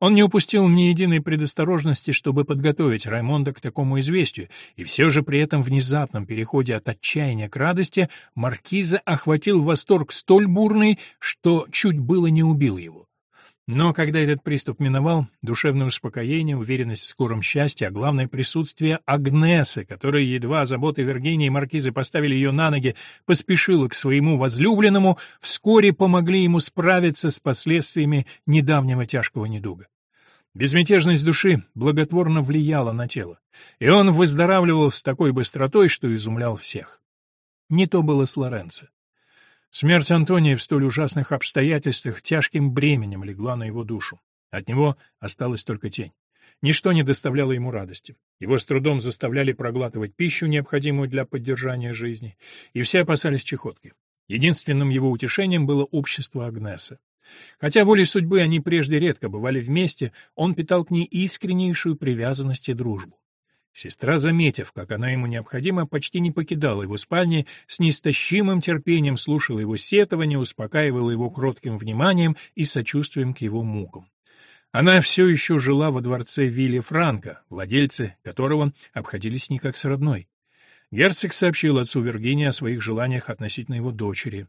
B: Он не упустил ни единой предосторожности, чтобы подготовить Раймонда к такому известию, и все же при этом внезапном переходе от отчаяния к радости маркиза охватил восторг столь бурный, что чуть было не убил его. Но когда этот приступ миновал, душевное успокоение, уверенность в скором счастье, а главное присутствие Агнесы, которая, едва заботы Виргинии и Маркизы поставили ее на ноги, поспешила к своему возлюбленному, вскоре помогли ему справиться с последствиями недавнего тяжкого недуга. Безмятежность души благотворно влияла на тело, и он выздоравливал с такой быстротой, что изумлял всех. Не то было с Лоренцо. Смерть Антония в столь ужасных обстоятельствах тяжким бременем легла на его душу. От него осталась только тень. Ничто не доставляло ему радости. Его с трудом заставляли проглатывать пищу, необходимую для поддержания жизни, и все опасались чехотки. Единственным его утешением было общество Агнеса. Хотя волей судьбы они прежде редко бывали вместе, он питал к ней искреннейшую привязанность и дружбу. Сестра, заметив, как она ему необходима, почти не покидала его спальни, с неистощимым терпением слушала его сетования, успокаивала его кротким вниманием и сочувствием к его мукам. Она все еще жила во дворце Вилли Франко, владельцы которого обходились не как с родной. Герцог сообщил отцу Виргинии о своих желаниях относительно его дочери.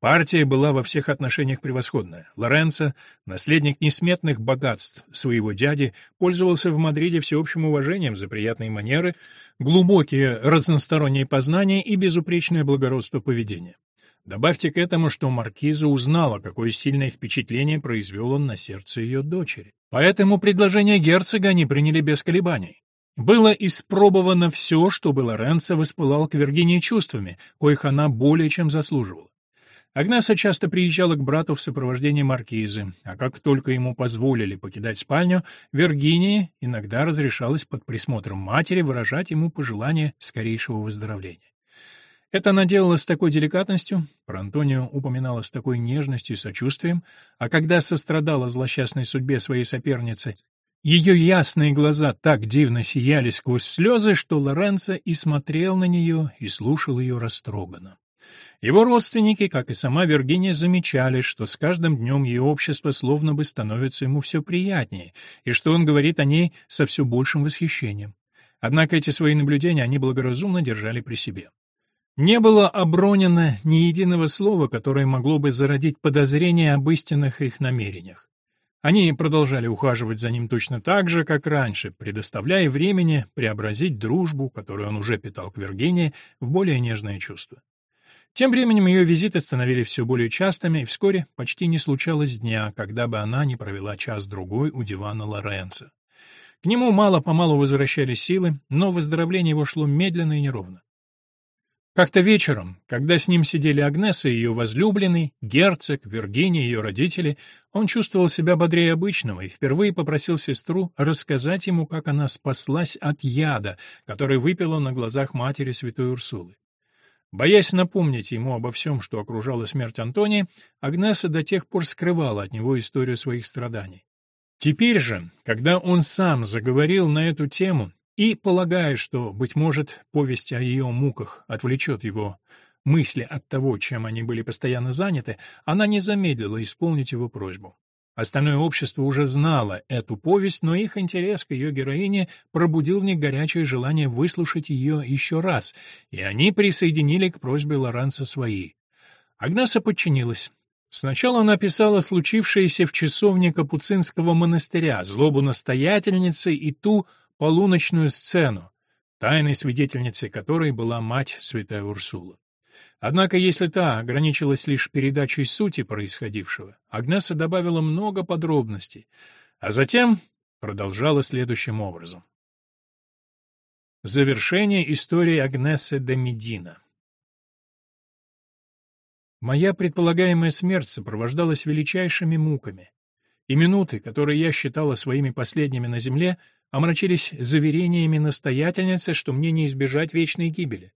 B: Партия была во всех отношениях превосходная. Лоренцо, наследник несметных богатств своего дяди, пользовался в Мадриде всеобщим уважением за приятные манеры, глубокие разносторонние познания и безупречное благородство поведения. Добавьте к этому, что маркиза узнала, какое сильное впечатление произвел он на сердце ее дочери. Поэтому предложение герцога они приняли без колебаний. Было испробовано все, чтобы Лоренцо воспылал к Виргинии чувствами, коих она более чем заслуживала. Агнеса часто приезжала к брату в сопровождении маркизы, а как только ему позволили покидать спальню, Виргинии иногда разрешалось под присмотром матери выражать ему пожелание скорейшего выздоровления. Это она делала с такой деликатностью, про Антонио упоминала с такой нежностью и сочувствием, а когда сострадала злосчастной судьбе своей соперницы, ее ясные глаза так дивно сияли сквозь слезы, что Лоренцо и смотрел на нее, и слушал ее растроганно. Его родственники, как и сама Виргиния, замечали, что с каждым днем ее общество словно бы становится ему все приятнее, и что он говорит о ней со все большим восхищением. Однако эти свои наблюдения они благоразумно держали при себе. Не было обронено ни единого слова, которое могло бы зародить подозрение об истинных их намерениях.
A: Они продолжали ухаживать за ним точно так же, как раньше, предоставляя времени преобразить дружбу, которую он уже питал к Виргинии, в более нежное чувство. Тем временем ее визиты становились все более частыми, и вскоре почти не случалось дня, когда бы она не провела час-другой у дивана Лоренца. К нему мало-помалу возвращались силы, но выздоровление его шло медленно и неровно. Как-то вечером, когда с ним сидели Агнеса и ее возлюбленный, герцог, Виргиния и ее родители, он чувствовал себя бодрее обычного и впервые попросил сестру рассказать ему, как она спаслась от яда, который выпила на глазах матери святой Урсулы. Боясь напомнить ему обо всем, что окружало смерть Антония, Агнеса до тех пор скрывала от него историю своих страданий. Теперь же, когда он сам заговорил на эту тему, и, полагая, что, быть может, повесть о ее муках отвлечет его мысли от того, чем они были постоянно заняты, она не замедлила исполнить его просьбу. Остальное общество уже знало эту повесть, но их интерес к ее героине пробудил в них горячее желание выслушать ее еще раз, и они присоединили к просьбе Лоранца свои. Агнеса подчинилась. Сначала она описала случившееся в часовне Капуцинского монастыря, злобу настоятельницы и ту полуночную сцену, тайной свидетельницей которой была мать святая Урсула. Однако, если та ограничилась лишь передачей сути происходившего, Агнеса добавила много подробностей, а затем продолжала следующим образом. Завершение истории Агнесы де Медина. Моя предполагаемая смерть сопровождалась величайшими муками, и минуты, которые я считала своими последними на земле, омрачились заверениями настоятельницы, что мне не избежать вечной гибели.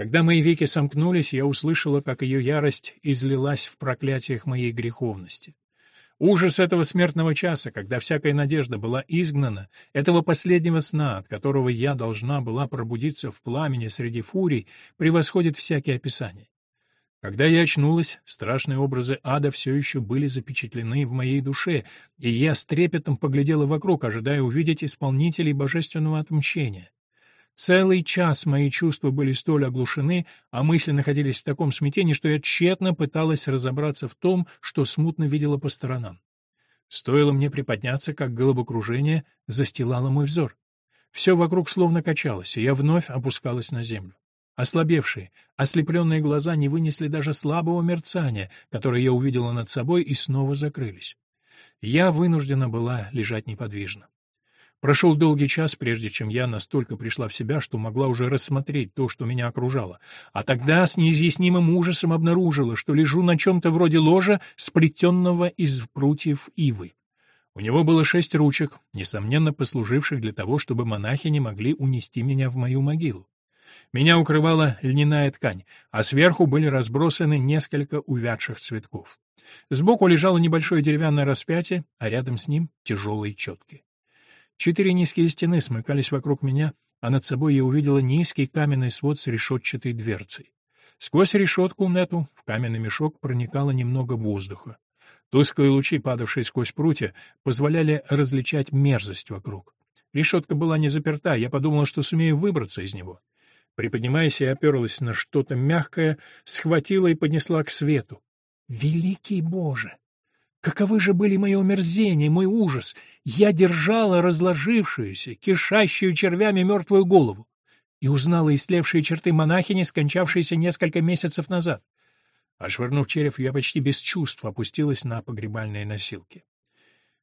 A: Когда мои веки сомкнулись, я услышала, как ее ярость излилась в проклятиях моей греховности. Ужас этого смертного часа, когда всякая надежда была изгнана, этого последнего сна, от которого я должна была пробудиться в пламени среди фурий, превосходит всякие описания. Когда я очнулась, страшные образы ада все еще были запечатлены в моей душе, и я с трепетом поглядела вокруг, ожидая увидеть исполнителей божественного отмщения. Целый час мои чувства были столь оглушены, а мысли находились в таком смятении, что я тщетно пыталась разобраться в том, что смутно видела по сторонам. Стоило мне приподняться, как головокружение застилало мой взор. Все вокруг словно качалось, и я вновь опускалась на землю. Ослабевшие, ослепленные глаза не вынесли даже слабого мерцания, которое я увидела над собой, и снова закрылись. Я вынуждена была лежать неподвижно. Прошел долгий час, прежде чем я настолько пришла в себя, что могла уже рассмотреть то, что меня окружало. А тогда с неизъяснимым ужасом обнаружила, что лежу на чем-то вроде ложа, сплетенного из прутьев ивы. У него было шесть ручек, несомненно послуживших для того, чтобы монахи не могли унести меня в мою могилу. Меня укрывала льняная ткань, а сверху были разбросаны несколько увядших цветков. Сбоку лежало небольшое деревянное распятие, а рядом с ним тяжелые четки. Четыре низкие стены смыкались вокруг меня, а над собой я увидела низкий каменный свод с решетчатой дверцей. Сквозь решетку эту в каменный мешок проникало немного воздуха. Тусклые лучи, падавшие сквозь прутья, позволяли различать мерзость вокруг. Решетка была не заперта, я подумала, что сумею выбраться из него. Приподнимаясь, я оперлась на что-то мягкое, схватила и поднесла к свету. Великий Боже! Каковы же были мои умерзения, мой ужас! Я держала разложившуюся, кишащую червями мертвую голову и узнала истлевшие черты монахини, скончавшейся несколько месяцев назад. Ошвырнув череп, я почти без чувств опустилась на погребальные носилки.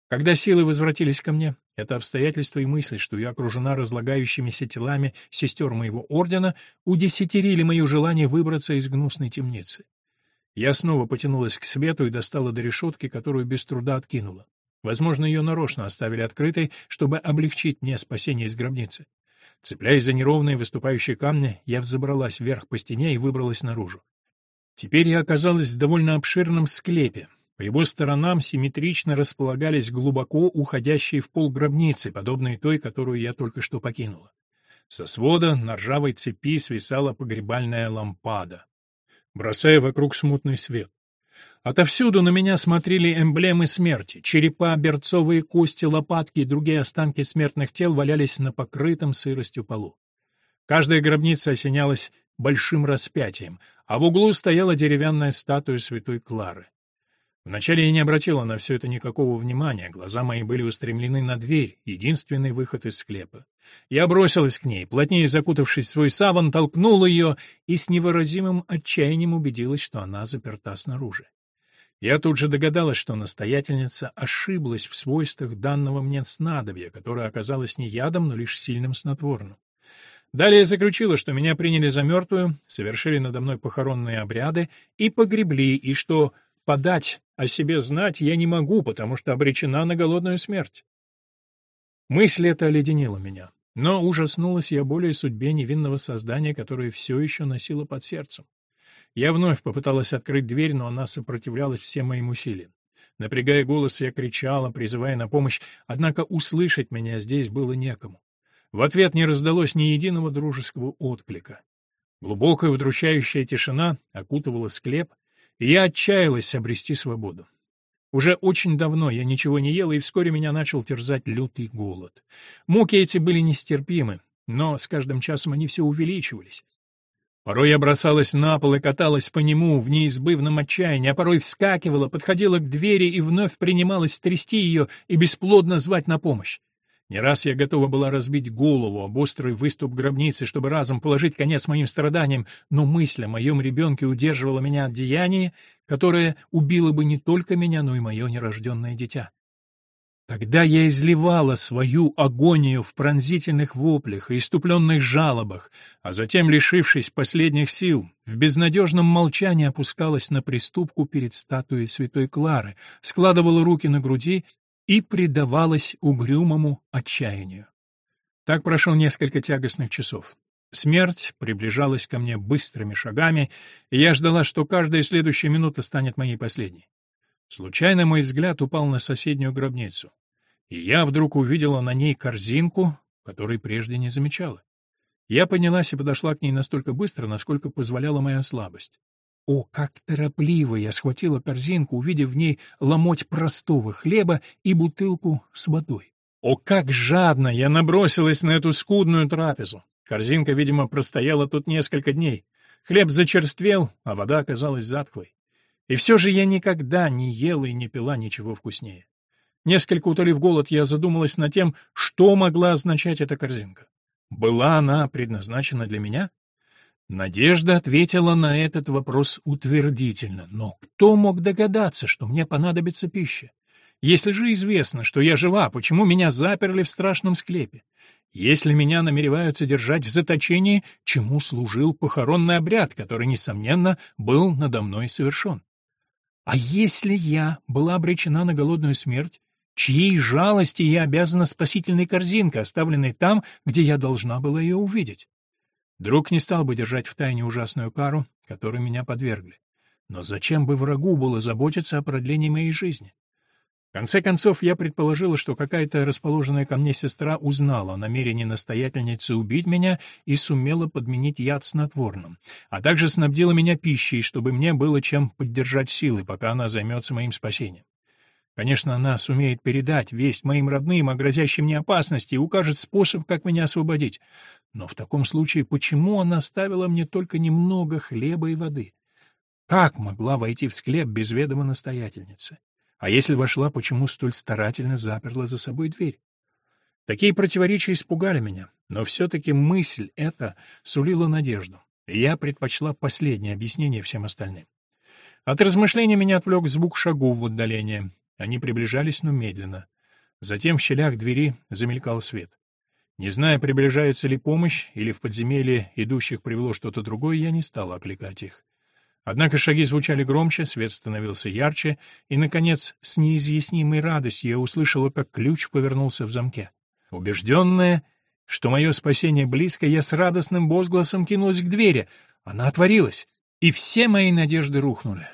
A: Когда силы возвратились ко мне, это обстоятельство и мысль, что я окружена разлагающимися телами сестер моего ордена, удесятерили мое желание выбраться из гнусной темницы. Я снова потянулась к свету и достала до решетки, которую без труда откинула. Возможно, ее нарочно оставили открытой, чтобы облегчить мне спасение из гробницы. Цепляясь за неровные выступающие камни, я взобралась вверх по стене и выбралась наружу. Теперь я оказалась в довольно обширном склепе, по его сторонам симметрично располагались глубоко уходящие в пол гробницы, подобные той, которую я только что покинула. Со свода на ржавой цепи свисала погребальная лампада, бросая вокруг смутный свет. Отовсюду на меня смотрели эмблемы смерти. Черепа, берцовые кости, лопатки и другие останки смертных тел валялись на покрытом сыростью полу. Каждая гробница осенялась большим распятием, а в углу стояла деревянная статуя святой Клары.
B: Вначале я не обратила на все это никакого внимания, глаза мои были устремлены на дверь, единственный выход из склепа. Я бросилась к ней, плотнее закутавшись в свой саван, толкнула ее и с невыразимым отчаянием убедилась, что она заперта снаружи. Я тут же догадалась, что настоятельница ошиблась в свойствах данного мне снадобья, которое оказалось не ядом, но лишь сильным снотворным. Далее заключила, что меня приняли за мертвую, совершили надо мной похоронные обряды и погребли, и что подать о себе знать я не могу, потому что обречена на голодную смерть. Мысль эта оледенила меня, но ужаснулась я более судьбе невинного создания, которое все еще носило под сердцем. Я вновь попыталась открыть дверь, но она сопротивлялась всем моим усилиям. Напрягая голос, я кричала, призывая на помощь, однако услышать меня здесь было некому. В ответ не раздалось ни единого дружеского отклика. Глубокая удручающая тишина окутывала склеп, и я отчаялась обрести свободу. Уже очень давно я ничего не ела, и вскоре меня начал терзать лютый голод. Муки эти были нестерпимы, но с каждым часом они все увеличивались. Порой я бросалась на пол и каталась по нему в неизбывном отчаянии, а порой вскакивала, подходила к двери и вновь принималась трясти ее и бесплодно звать на помощь. Не раз я готова была разбить голову об острый выступ гробницы, чтобы разом положить конец моим страданиям, но мысль о моем ребенке удерживала меня от деяния, которое убило бы не только меня, но и мое нерожденное дитя. Тогда я изливала свою агонию в пронзительных воплях и иступленных жалобах, а затем, лишившись последних сил, в безнадежном молчании опускалась на приступку перед статуей святой Клары, складывала руки на груди и предавалась угрюмому отчаянию. Так прошло несколько тягостных часов. Смерть приближалась ко мне быстрыми шагами, и я ждала, что каждая следующая минута станет моей последней. Случайно мой взгляд упал на соседнюю гробницу, и я вдруг увидела на ней корзинку, которой прежде не замечала. Я поднялась и подошла к ней настолько быстро, насколько позволяла моя слабость. О, как торопливо я схватила корзинку, увидев в ней ломоть простого хлеба и бутылку с водой. О, как жадно я набросилась на эту скудную трапезу. Корзинка, видимо, простояла тут несколько дней. Хлеб зачерствел, а вода оказалась затхлой. И все же я никогда не ела и не пила ничего вкуснее. Несколько утолив голод, я задумалась над тем, что могла означать эта корзинка. Была она предназначена для меня? Надежда ответила на этот вопрос утвердительно, но кто мог догадаться, что мне понадобится пища? Если же известно, что я жива, почему меня заперли в страшном склепе? Если меня намереваются держать в заточении, чему служил похоронный обряд, который, несомненно, был надо мной совершен? А если я была обречена на голодную смерть, чьей жалости я обязана спасительной корзинкой, оставленной там, где я должна была ее увидеть? Друг не стал бы держать в тайне ужасную кару, которой меня подвергли. Но зачем бы врагу было заботиться о продлении моей жизни? В конце концов, я предположила, что какая-то расположенная ко мне сестра узнала о намерении настоятельницы убить меня и сумела подменить яд снотворным, а также снабдила меня пищей, чтобы мне было чем поддержать силы, пока она займется моим спасением. Конечно, она сумеет передать весть моим родным о грозящей мне опасности и укажет способ, как меня освободить. Но в таком случае почему она оставила мне только немного хлеба и воды? Как могла войти в склеп без ведома настоятельницы? А если вошла, почему столь старательно заперла за собой дверь? Такие противоречия испугали меня, но все-таки мысль эта сулила надежду, и я предпочла последнее объяснение всем остальным. От размышления меня отвлек звук шагов в отдалении. Они приближались, но медленно. Затем в щелях двери замелькал свет. Не зная, приближается ли помощь, или в подземелье идущих привело что-то другое, я не стал окликать их. Однако шаги звучали громче, свет становился ярче, и, наконец, с неизъяснимой радостью я услышала, как ключ повернулся в замке. Убежденная, что мое спасение близко, я с радостным возгласом кинулась к двери. Она отворилась, и все мои надежды рухнули.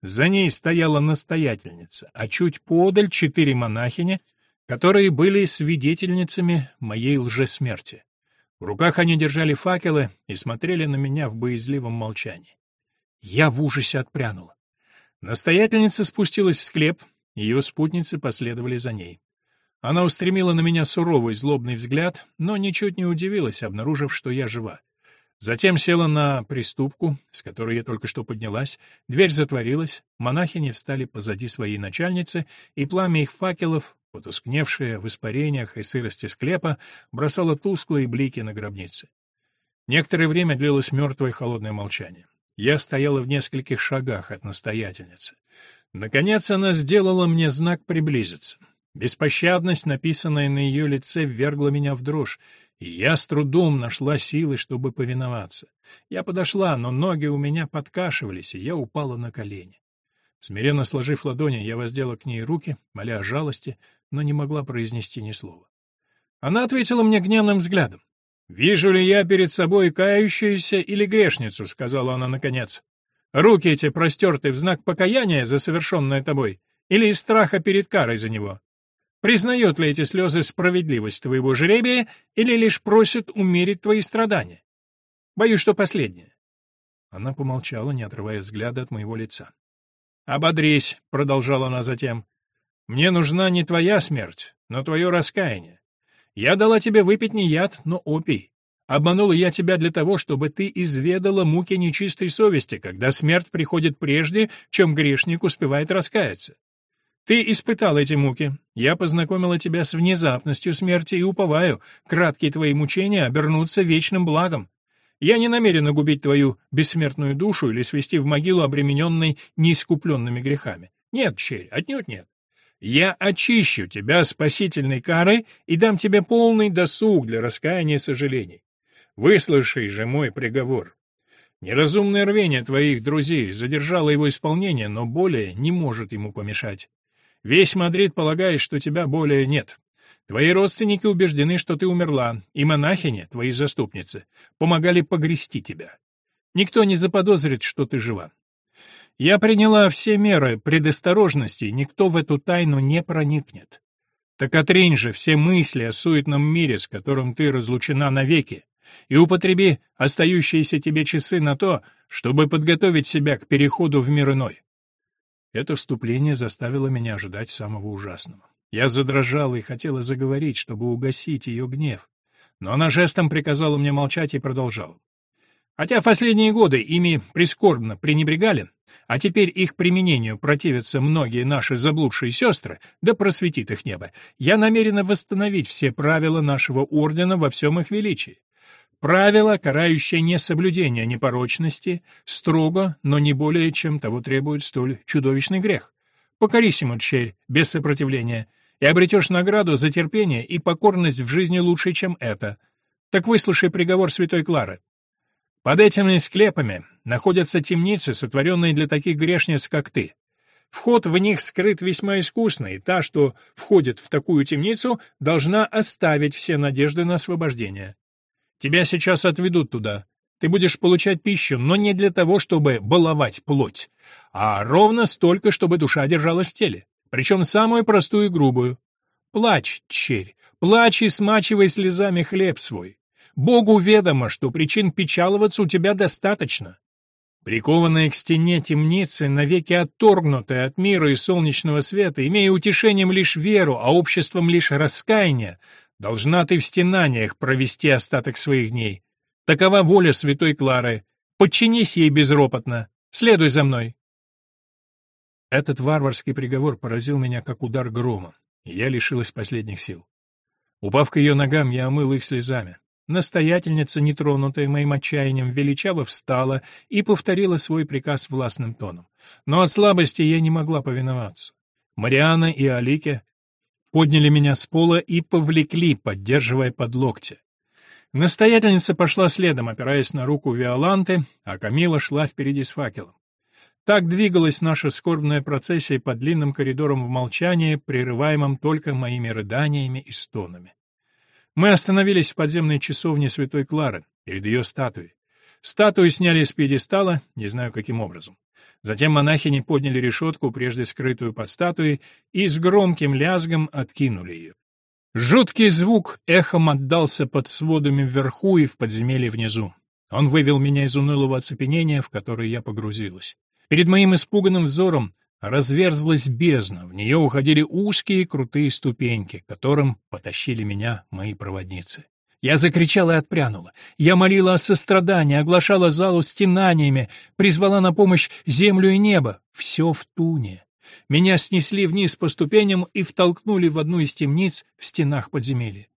B: За ней стояла настоятельница, а чуть подаль четыре монахини, которые были свидетельницами моей лжесмерти. В руках они держали факелы и смотрели на меня в боязливом молчании. Я в ужасе отпрянула. Настоятельница спустилась в склеп, ее спутницы последовали за ней. Она устремила на меня суровый, злобный взгляд, но ничуть не удивилась, обнаружив, что я жива. Затем села на приступку, с которой я только что поднялась, дверь затворилась, монахини встали позади своей начальницы, и пламя их факелов, потускневшее в испарениях и сырости склепа, бросало тусклые блики на гробницы. Некоторое время длилось мертвое холодное молчание. Я стояла в нескольких шагах от настоятельницы. Наконец она сделала мне знак приблизиться. Беспощадность, написанная на ее лице, ввергла меня в дрожь, и я с трудом нашла силы, чтобы повиноваться. Я подошла, но ноги у меня подкашивались, и я упала на колени. Смиренно сложив ладони, я воздела к ней руки, моля о жалости, но не могла произнести ни слова. Она ответила мне гневным взглядом. «Вижу ли я перед собой кающуюся или грешницу?» — сказала она наконец. «Руки эти простерты в знак покаяния за совершенное тобой или из страха перед карой за него? Признают ли эти слезы справедливость твоего жребия или лишь просят умерить твои страдания? Боюсь, что последнее. Она помолчала, не отрывая взгляда от моего лица. «Ободрись», — продолжала она затем. «Мне нужна не твоя смерть, но твое раскаяние. Я дала тебе выпить не яд, но опий. Обманула я тебя для того, чтобы ты изведала муки нечистой совести, когда смерть приходит прежде, чем грешник успевает раскаяться. Ты испытал эти муки. Я познакомила тебя с внезапностью смерти и уповаю, краткие твои мучения обернутся вечным благом. Я не намерена губить твою бессмертную душу или свести в могилу обремененной неискупленными грехами. Нет, черь, отнюдь нет. Я очищу тебя спасительной карой и дам тебе полный досуг для раскаяния и сожалений. Выслушай же мой приговор. Неразумное рвение твоих друзей задержало его исполнение, но более не может ему помешать. Весь Мадрид полагает, что тебя более нет. Твои родственники убеждены, что ты умерла, и монахини, твои заступницы, помогали погрести тебя. Никто не заподозрит, что ты жива. Я приняла все меры предосторожности, никто в эту тайну не проникнет. Так отринь же все мысли о суетном мире, с которым ты разлучена навеки, и употреби остающиеся тебе часы на то, чтобы подготовить себя к переходу в мир иной. Это вступление заставило меня ожидать самого ужасного. Я задрожала и хотела заговорить, чтобы угасить ее гнев. Но она жестом приказала мне молчать и продолжала. Хотя в последние годы ими прискорбно пренебрегали, а теперь их применению противятся многие наши заблудшие сестры, да просветит их небо, я намерена восстановить все правила нашего ордена во всем их величии. Правило, карающее несоблюдение непорочности, строго, но не более, чем того требует столь чудовищный грех. Покорись ему, черь, без сопротивления, и обретешь награду за терпение и покорность в жизни лучше, чем это. Так выслушай приговор святой Клары. Под этими склепами находятся темницы, сотворенные для таких грешниц, как ты. Вход в них скрыт весьма искусно, и та, что входит в такую темницу, должна оставить все надежды на освобождение. Тебя сейчас отведут туда. Ты будешь получать пищу, но не для того, чтобы баловать плоть, а ровно столько, чтобы душа держалась в теле, причем самую простую и грубую. Плачь, черь, плачь и смачивай слезами хлеб свой. Богу ведомо, что причин печаловаться у тебя достаточно. Прикованная к стене темницы, навеки отторгнутая от мира и солнечного света, имея утешением лишь веру, а обществом лишь раскаяние, Должна ты в стенаниях провести остаток своих дней. Такова воля святой Клары. Подчинись ей безропотно. Следуй за мной. Этот варварский приговор поразил меня как удар грома, я лишилась последних сил. Упав к ее ногам, я омыл их слезами. Настоятельница, нетронутая моим отчаянием, величаво встала и повторила свой приказ властным тоном. Но от слабости я не могла повиноваться. Мариана и Алике подняли меня с пола и повлекли, поддерживая под локти. Настоятельница пошла следом, опираясь на руку Виоланты, а Камила шла впереди с факелом. Так двигалась наша скорбная процессия по длинным коридорам в молчании, прерываемом только моими рыданиями и стонами. Мы остановились в подземной часовне Святой Клары, перед ее статуей. Статую сняли с пьедестала, не знаю каким образом. Затем монахини подняли решетку, прежде скрытую под статуей, и с громким лязгом откинули ее. Жуткий звук эхом отдался под сводами вверху и в подземелье внизу. Он вывел меня из унылого оцепенения, в которое я погрузилась. Перед моим испуганным взором разверзлась бездна, в нее уходили узкие крутые ступеньки, к которым потащили меня мои проводницы. Я закричала и отпрянула. Я молила о сострадании, оглашала залу стенаниями, призвала на помощь землю и небо. Все в туне. Меня снесли вниз по ступеням и втолкнули в одну из темниц в стенах подземелья.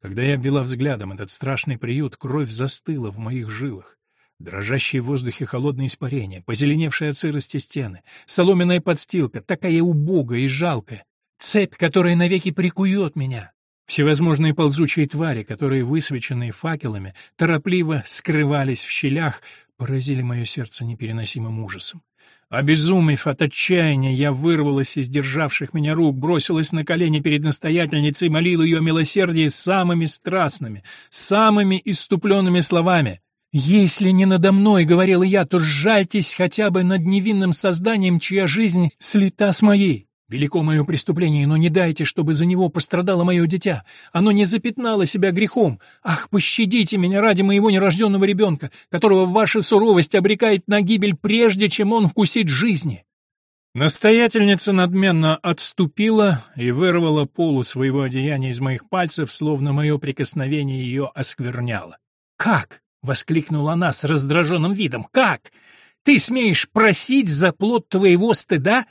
B: Когда я обвела взглядом этот страшный приют, кровь застыла в моих жилах. Дрожащие в воздухе холодные испарения, позеленевшие от сырости стены, соломенная подстилка, такая убогая и жалкая, цепь, которая навеки прикует меня, всевозможные ползучие твари, которые, высвеченные факелами, торопливо скрывались в щелях, поразили мое сердце непереносимым ужасом. Обезумев от отчаяния, я вырвалась из державших меня рук, бросилась на колени перед настоятельницей, молила ее о милосердии самыми страстными, самыми иступленными словами. «Если не надо мной, — говорила я, — то сжальтесь хотя бы над невинным созданием, чья жизнь слита с моей. Велико мое преступление, но не дайте, чтобы за него пострадало мое дитя. Оно не запятнало себя грехом. Ах, пощадите меня ради моего нерожденного ребенка, которого ваша суровость обрекает на гибель прежде, чем он вкусит жизни».
A: Настоятельница надменно отступила и вырвала полу своего одеяния из моих пальцев, словно мое прикосновение ее оскверняло.
B: «Как?» — воскликнула она с раздраженным видом. «Как? Ты смеешь просить за плод твоего стыда?»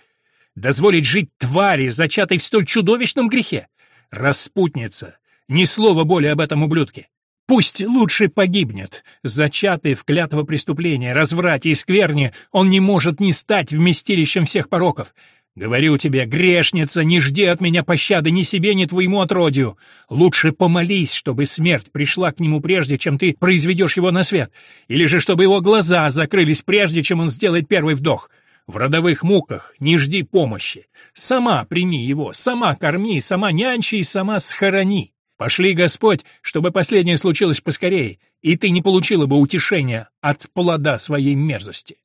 B: Дозволить жить твари, зачатой в столь чудовищном грехе? Распутница! Ни слова более об этом ублюдке! Пусть лучше погибнет. Зачатый в клятво преступления, разврате и скверне, он не может не стать вместилищем всех пороков. Говорю тебе, грешница, не жди от меня пощады ни себе, ни твоему отродью. Лучше помолись, чтобы смерть пришла к нему прежде, чем ты произведешь его на свет, или же чтобы его глаза закрылись прежде, чем он сделает первый вдох. В родовых муках не жди помощи. Сама прими его, сама корми, сама нянчи и сама схорони. Пошли, Господь, чтобы последнее случилось поскорее, и ты не получила бы утешения от плода своей мерзости.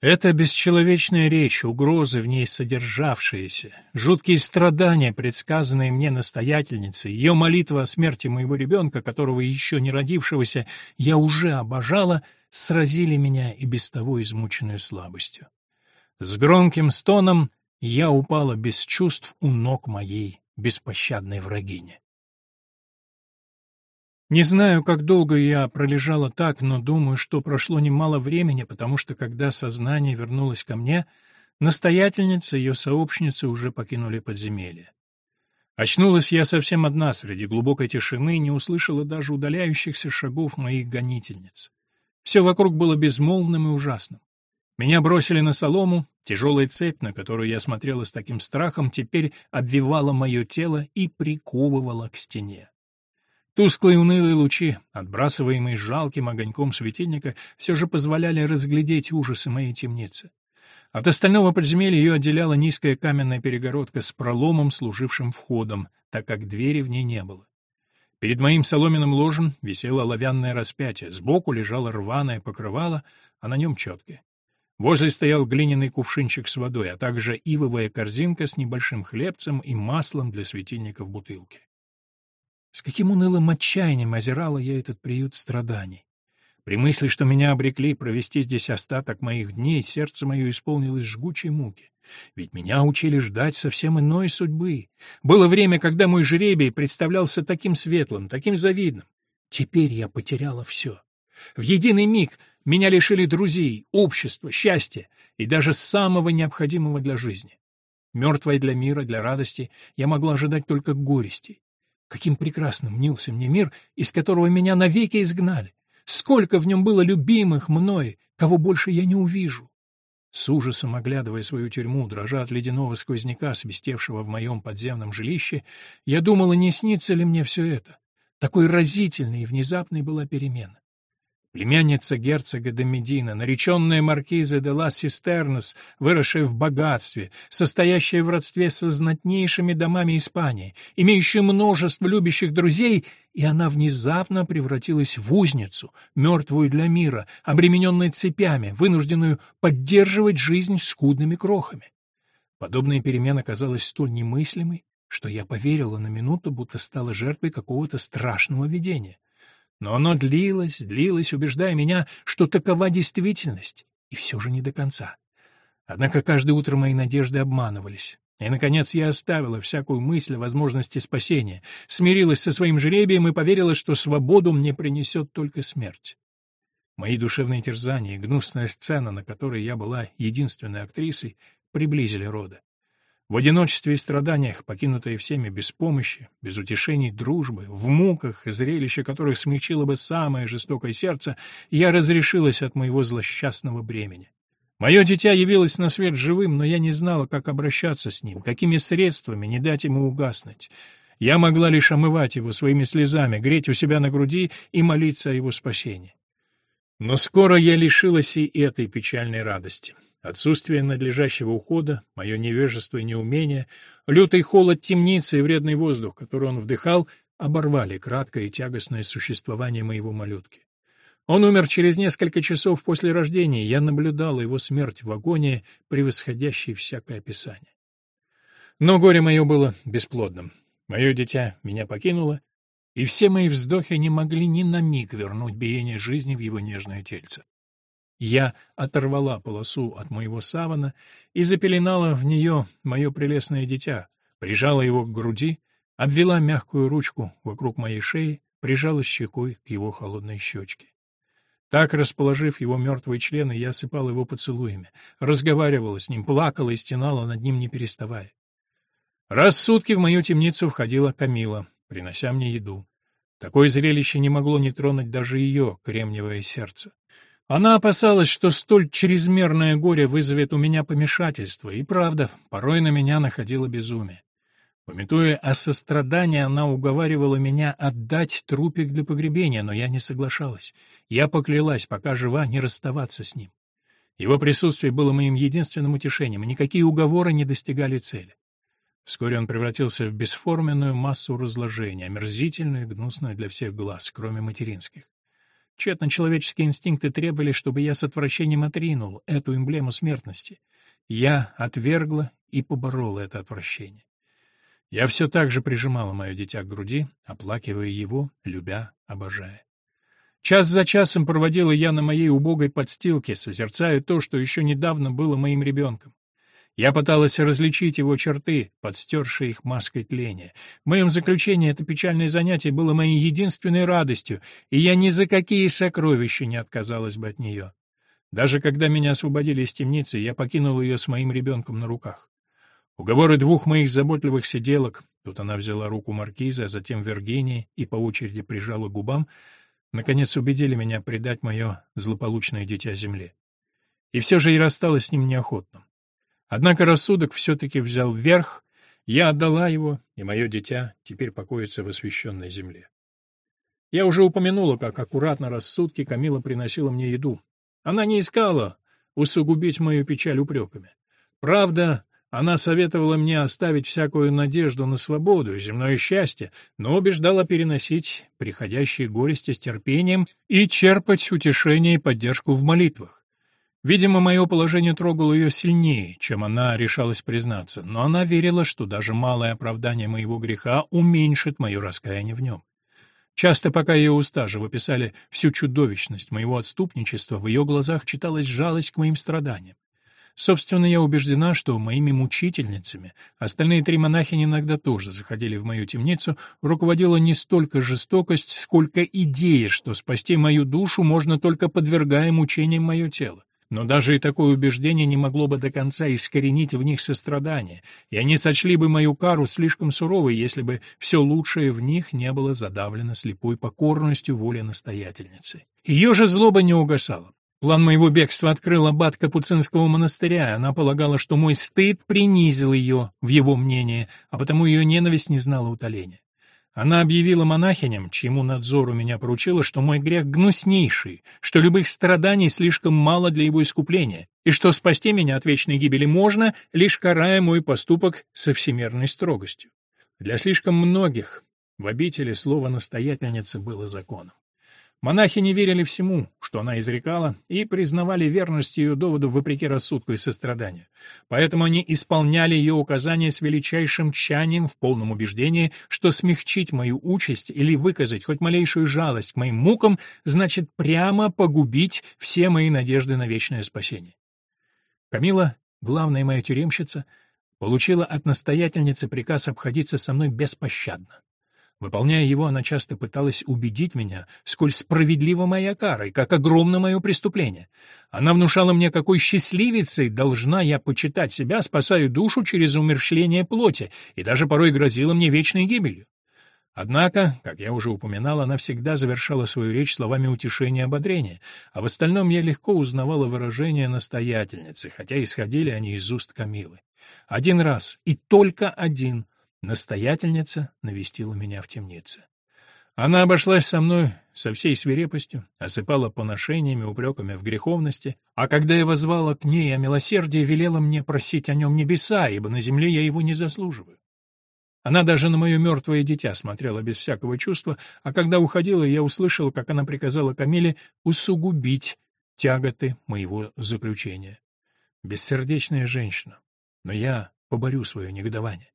A: Эта бесчеловечная речь, угрозы в ней содержавшиеся, жуткие страдания, предсказанные мне настоятельницей, ее молитва о смерти моего ребенка, которого еще не родившегося я уже обожала, сразили меня и без того измученную слабостью. С громким стоном я упала без чувств у ног моей беспощадной врагини. Не знаю, как долго я пролежала так, но думаю, что прошло немало времени, потому что, когда сознание вернулось ко мне, настоятельница и ее сообщницы уже покинули подземелье. Очнулась я совсем одна среди глубокой тишины, не услышала даже удаляющихся шагов моих гонительниц. Все вокруг было безмолвным и ужасным. Меня бросили на солому, тяжелая цепь, на которую я смотрела с таким страхом, теперь обвивала мое тело и приковывала к стене. Тусклые унылые лучи, отбрасываемые жалким огоньком светильника, все же позволяли разглядеть ужасы моей темницы. От остального подземелья ее отделяла низкая каменная перегородка с проломом, служившим входом, так как двери в ней не было. Перед моим соломенным ложем висело оловянное распятие, сбоку лежало рваное покрывало, а на нем четки. Возле стоял глиняный кувшинчик с водой, а также ивовая корзинка с небольшим хлебцем и маслом для светильника в бутылке. С каким унылым отчаянием озирала я этот приют страданий. При мысли, что меня обрекли провести здесь остаток моих дней, сердце мое исполнилось жгучей муки. Ведь меня учили ждать совсем иной судьбы. Было время, когда мой жребий представлялся таким светлым, таким завидным. Теперь я потеряла все. В единый миг меня лишили друзей, общества, счастья и даже самого необходимого для жизни. Мертвая для мира, для радости, я могла ожидать только горести. Каким прекрасным мнился мне мир, из которого меня навеки изгнали! Сколько в нем было любимых мной, кого больше я не увижу! С ужасом оглядывая свою тюрьму, дрожа от ледяного сквозняка, свистевшего в моем подземном жилище, я думала, не снится ли мне все это. Такой разительной и внезапной была перемена. Племянница герцога де Медина, нареченная маркиза де ла Систернес, выросшая в богатстве, состоящая в родстве со знатнейшими домами Испании, имеющая множество любящих друзей, и она внезапно превратилась в узницу, мертвую для мира, обремененную цепями, вынужденную поддерживать жизнь скудными крохами. Подобная перемена казалась столь немыслимой, что я поверила на минуту, будто стала жертвой какого-то страшного видения. Но оно длилось, длилось, убеждая меня, что такова действительность, и все же не до конца. Однако каждое утро мои надежды обманывались.
B: И, наконец, я оставила всякую мысль о возможности спасения, смирилась со своим жребием и поверила, что свободу мне принесет только смерть. Мои душевные терзания и гнусная сцена, на которой я была единственной актрисой, приблизили рода. В одиночестве и страданиях, покинутые всеми без помощи, без утешений дружбы, в муках, зрелище которых смягчило бы самое жестокое сердце, я разрешилась от моего злосчастного бремени. Мое дитя явилось на свет живым, но я не знала, как обращаться с ним, какими средствами не дать ему угаснуть. Я могла лишь омывать его своими слезами, греть у себя на груди и молиться о его спасении. Но скоро я лишилась и этой печальной радости. Отсутствие надлежащего ухода, мое невежество и неумение, лютый холод темницы и вредный воздух, который он вдыхал, оборвали краткое и тягостное существование моего малютки. Он умер через несколько часов после рождения, я наблюдала его смерть в агонии, превосходящей всякое описание. Но горе мое было бесплодным. Мое дитя меня покинуло, и все мои вздохи не могли ни на миг вернуть биение жизни в его нежное тельце. Я оторвала полосу от моего савана и запеленала в нее мое прелестное дитя, прижала его к груди, обвела мягкую ручку вокруг моей шеи, прижала щекой к его холодной щечке. Так, расположив его мертвые члены, я осыпала его поцелуями, разговаривала с ним, плакала и стенала над ним, не переставая. Раз в сутки в мою темницу входила Камила, принося мне еду. Такое зрелище не могло не тронуть даже ее кремниевое сердце. Она опасалась, что столь чрезмерное горе вызовет у меня помешательство, и правда, порой на меня находило безумие. Пометуя о сострадании, она уговаривала меня отдать трупик для погребения, но я не соглашалась. Я поклялась, пока жива, не расставаться с ним. Его присутствие было моим единственным утешением, и никакие уговоры не достигали цели. Вскоре он превратился в бесформенную массу разложения, омерзительную и гнусную для всех глаз, кроме материнских. Тщетно человеческие инстинкты требовали, чтобы я с отвращением отринул эту эмблему смертности. Я отвергла и поборола это отвращение. Я все так же прижимала мое дитя к груди, оплакивая его, любя, обожая. Час за часом проводила я на моей убогой подстилке, созерцая то, что еще недавно было моим ребенком. Я пыталась различить его черты, подстершие их маской тления. В моем заключении это печальное занятие было моей единственной радостью, и я ни за какие сокровища не отказалась бы от нее. Даже когда меня освободили из темницы, я покинул ее с моим ребенком на руках. Уговоры двух моих заботливых сиделок, тут она взяла руку маркиза, а затем Виргинии и по очереди прижала губам, наконец убедили меня предать мое злополучное дитя земле. И все же я рассталась с ним неохотно. Однако рассудок все-таки взял верх, я отдала его, и мое дитя теперь покоится в освященной земле. Я уже упомянула, как аккуратно рассудки Камила приносила мне еду. Она не искала усугубить мою печаль упреками. Правда, она советовала мне оставить всякую надежду на свободу и земное счастье, но убеждала переносить приходящие горести с терпением и черпать утешение и поддержку в молитвах. Видимо, мое положение трогало ее сильнее, чем она решалась признаться, но она верила, что даже малое оправдание моего греха уменьшит мое раскаяние в нем. Часто, пока ее устаживо писали всю чудовищность моего отступничества, в ее глазах читалась жалость к моим страданиям. Собственно, я убеждена, что моими мучительницами, остальные три монахини иногда тоже заходили в мою темницу, руководила не столько жестокость, сколько идея, что спасти мою душу можно только подвергая мучениям мое тело. Но даже и такое убеждение не могло бы до конца искоренить в них сострадание, и они сочли бы мою кару слишком суровой, если бы все лучшее в них не было задавлено слепой покорностью воли настоятельницы. Ее же злоба не угасала. План моего бегства открыл аббат Капуцинского монастыря, она полагала, что мой стыд принизил ее, в его мнении, а потому ее ненависть не знала утоления. Она объявила монахиням, чьему надзору меня поручила, что мой грех гнуснейший, что любых страданий слишком мало для его искупления, и что спасти меня от вечной гибели можно, лишь карая мой поступок со всемерной строгостью. Для слишком многих в обители слово настоятельницы было законом. Монахи не верили всему, что она изрекала, и признавали верность ее доводов вопреки рассудку и состраданию. Поэтому они исполняли ее указания с величайшим тщанием в полном убеждении, что смягчить мою участь или выказать хоть малейшую жалость к моим мукам значит прямо погубить все мои надежды на вечное спасение. Камила, главная моя тюремщица, получила от настоятельницы приказ обходиться со мной беспощадно. Выполняя его, она часто пыталась убедить меня, сколь справедлива моя кара и как огромно мое преступление. Она внушала мне, какой счастливицей должна я почитать себя, спасая душу через умерщвление плоти, и даже порой грозила мне вечной гибелью. Однако, как я уже упоминал, она всегда завершала свою речь словами утешения и ободрения, а в остальном я легко узнавала выражения настоятельницы, хотя исходили они из уст Камилы. Один раз, и только один, настоятельница навестила меня в темнице. Она обошлась со мной со всей свирепостью, осыпала поношениями, упреками в греховности, а когда я возвала к ней о милосердии, велела мне просить о нем небеса, ибо на земле я его не заслуживаю. Она даже на мое мертвое дитя смотрела без всякого чувства, а когда уходила, я услышал, как она приказала Камиле усугубить тяготы моего заключения. Бессердечная женщина. Но я поборю свое негодование.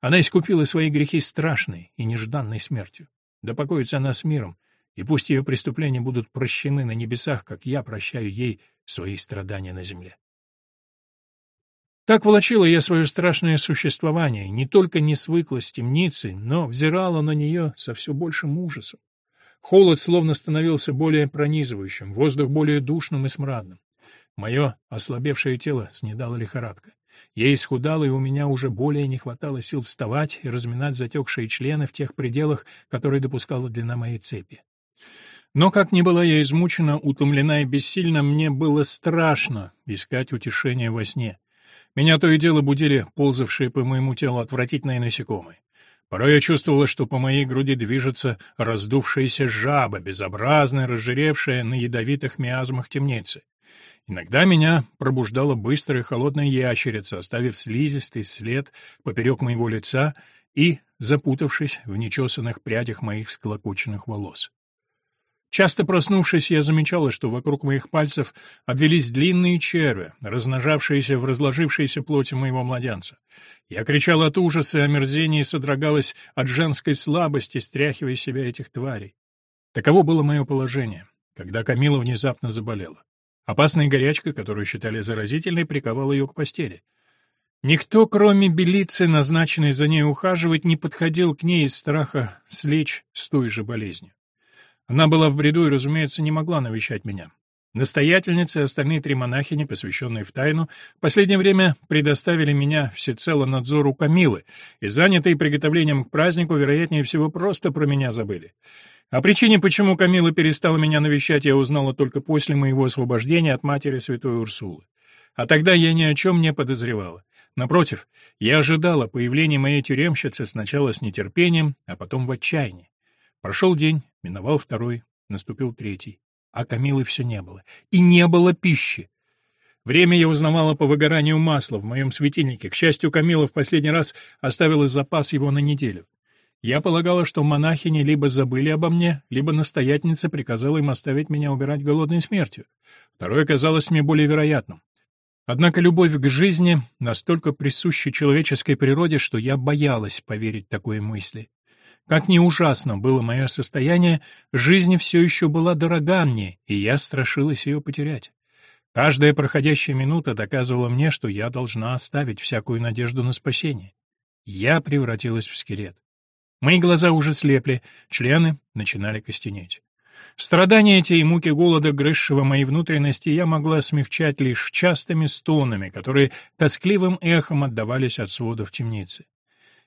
B: Она искупила свои грехи страшной и нежданной смертью. Да покоится она с миром, и пусть ее преступления будут прощены на небесах, как я прощаю ей свои страдания на земле. Так волочила я свое страшное существование, не только не свыкла с темницей, но взирала на нее со все большим ужасом. Холод словно становился более пронизывающим, воздух более душным и смрадным. Мое ослабевшее тело снедало лихорадка. Я исхудала, и у меня уже более не хватало сил вставать и разминать затекшие члены в тех пределах, которые допускала длина моей цепи. Но, как ни была я измучена, утомлена и бессильна, мне было страшно искать утешения во сне. Меня то и дело будили ползавшие по моему телу отвратительные насекомые. Порой я чувствовала, что по моей груди движется раздувшаяся жаба, безобразная, разжиревшая на ядовитых миазмах темницы. Иногда меня пробуждала быстрая холодная ящерица, оставив слизистый след поперек моего лица и запутавшись в нечесанных прядях моих всклокоченных волос. Часто проснувшись, я замечала, что вокруг моих пальцев обвелись длинные черви, размножавшиеся в разложившейся плоти моего младенца. Я кричала от ужаса и омерзения и содрогалась от женской слабости, стряхивая себя этих тварей. Таково было мое положение, когда Камила внезапно заболела. Опасная горячка, которую считали заразительной, приковала ее к постели. Никто, кроме Белицы, назначенный за ней ухаживать, не подходил к ней из страха слечь с той же болезнью. Она была в бреду и, разумеется, не могла навещать меня. Настоятельницы и остальные три монахини, посвященные в тайну, в последнее время предоставили меня всецело надзору Камилы, и, занятые приготовлением к празднику, вероятнее всего, просто про меня забыли. О причине, почему Камила перестала меня навещать, я узнала только после моего освобождения от матери святой Урсулы. А тогда я ни о чем не подозревала. Напротив, я ожидала появления моей тюремщицы сначала с нетерпением, а потом в отчаянии. Прошел день, миновал второй, наступил третий. А Камилы все не было. И не было пищи. Время я узнавала по выгоранию масла в моем светильнике. К счастью, Камила в последний раз оставила запас его на неделю. Я полагала, что монахини либо забыли обо мне, либо настоятельница приказала им оставить меня убирать голодной смертью. Второе казалось мне более вероятным. Однако любовь к жизни настолько присуща человеческой природе, что я боялась поверить такой мысли. Как ни ужасно было мое состояние, жизнь все еще была дорога мне, и я страшилась ее потерять. Каждая проходящая минута доказывала мне, что я должна оставить всякую надежду на спасение. Я превратилась в скелет. Мои глаза уже слепли, члены начинали костенеть. Страдания эти и муки голода, грызшего мои внутренности, я могла смягчать лишь частыми стонами, которые тоскливым эхом отдавались от сводов темницы.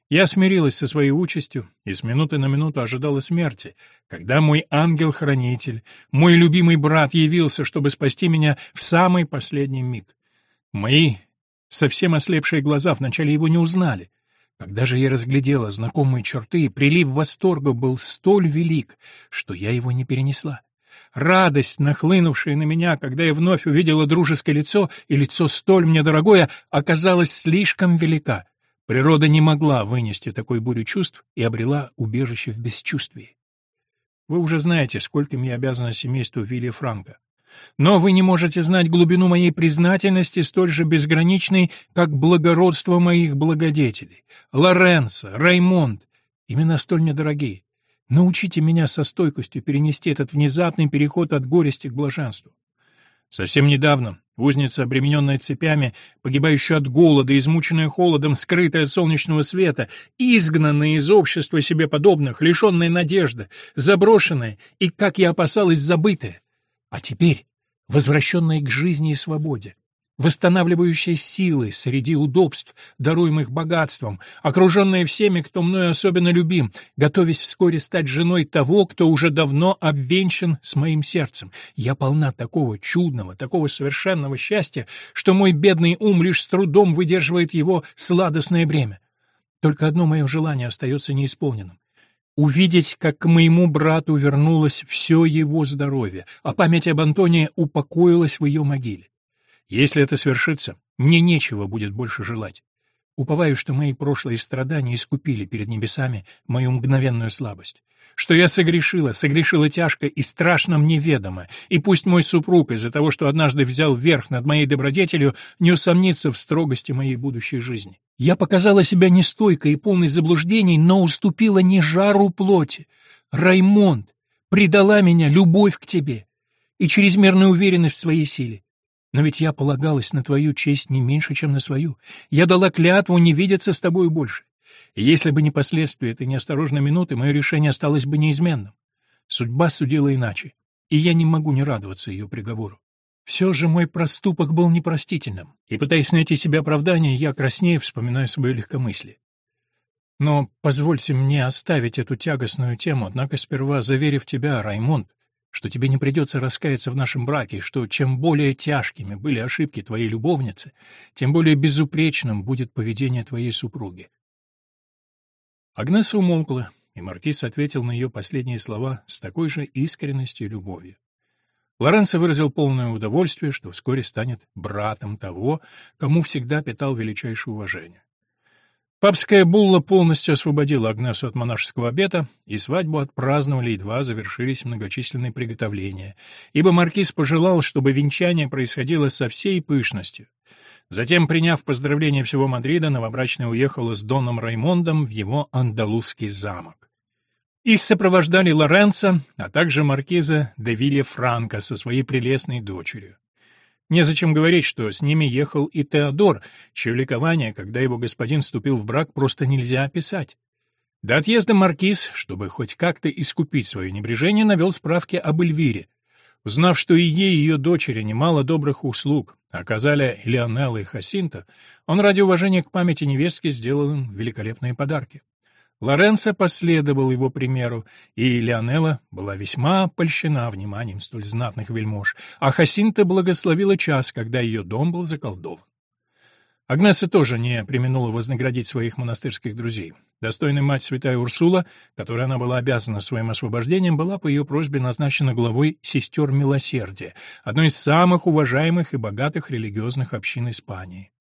B: Я смирилась со своей участью и с минуты на минуту ожидала смерти, когда мой ангел-хранитель, мой любимый брат явился, чтобы спасти меня в самый последний миг. Мои совсем ослепшие глаза вначале его не узнали. Когда же я разглядела знакомые черты, прилив восторга был столь велик, что я его не перенесла. Радость, нахлынувшая на меня, когда я вновь увидела дружеское лицо, и лицо столь мне дорогое, оказалась слишком велика. Природа не могла вынести такой бури чувств и обрела убежище в бесчувствии. Вы уже знаете, сколько мне обязано семейству Вилли Франко. Но вы не можете знать глубину моей признательности столь же безграничной, как благородство моих благодетелей. Лоренцо, Раймонд, имена столь недорогие. Научите меня со стойкостью перенести этот внезапный переход от горести к блаженству. Совсем недавно Узница, обремененная цепями, погибающая от голода, измученная холодом, скрытая от солнечного света, изгнанная из общества себе подобных, лишенная надежды, заброшенная и, как я опасалась, забытая. А теперь возвращенная к жизни и свободе восстанавливающая силы среди удобств, даруемых богатством, окруженная всеми, кто мною особенно любим, готовясь вскоре стать женой того, кто уже давно обвенчан с моим сердцем. Я полна такого чудного, такого совершенного счастья, что мой бедный ум лишь с трудом выдерживает его сладостное бремя. Только одно мое желание остается неисполненным увидеть, как к моему брату вернулось все его здоровье, а память об Антонии упокоилась в ее могиле. Если это свершится, мне нечего будет больше желать. Уповаю, что мои прошлые страдания искупили перед небесами мою мгновенную слабость. Что я согрешила, согрешила тяжко и страшно мне ведомо, и пусть мой супруг из-за того, что однажды взял верх над моей добродетелью, не усомнится в строгости моей будущей жизни. Я показала себя нестойкой и полной заблуждений, но уступила не жару плоти. Раймонд, предала меня любовь к тебе и чрезмерная уверенность в своей силе. Но ведь я полагалась на твою честь не меньше, чем на свою. Я дала клятву не видеться с тобой больше. И если бы не последствия этой неосторожной минуты, мое решение осталось бы неизменным. Судьба судила иначе, и я не могу не радоваться ее приговору. Все же мой проступок был непростительным, и, пытаясь найти себе оправдание, я краснее вспоминаю свое легкомыслие. Но позвольте мне оставить эту тягостную тему, однако сперва заверив тебя, Раймонд, что тебе не придется раскаяться в нашем браке, что чем более тяжкими были ошибки твоей любовницы, тем более безупречным будет поведение твоей супруги. Агнеса умолкла, и Маркиз ответил на ее последние слова с такой же искренностью и любовью. Лоренцо выразил полное удовольствие, что вскоре станет братом того, кому всегда питал величайшее уважение. Папская булла полностью освободила Агнесу от монашеского обета, и свадьбу отпраздновали, едва завершились многочисленные приготовления, ибо маркиз пожелал, чтобы венчание происходило со всей пышностью. Затем, приняв поздравления всего Мадрида, новобрачная уехала с Доном Раймондом в его андалузский замок. Их сопровождали Лоренцо, а также маркиза де Вилья Франко со своей прелестной дочерью. Незачем говорить, что с ними ехал и Теодор, чье ликование, когда его господин вступил в брак, просто нельзя описать. До отъезда маркиз, чтобы хоть как-то искупить свое небрежение, навел справки об Эльвире. Узнав, что и ей, и ее дочери немало добрых услуг оказали Леонелла и Хасинта, он ради уважения к памяти невестки сделал им великолепные подарки. Лоренцо последовал его примеру, и Леонела была весьма польщена вниманием столь знатных вельмож, а Хасинта благословила час, когда ее дом был заколдован. Агнеса тоже не применула вознаградить своих монастырских друзей. Достойная мать святая Урсула, которой она была обязана своим освобождением, была по ее просьбе назначена главой сестер Милосердия, одной из самых уважаемых и богатых религиозных общин Испании.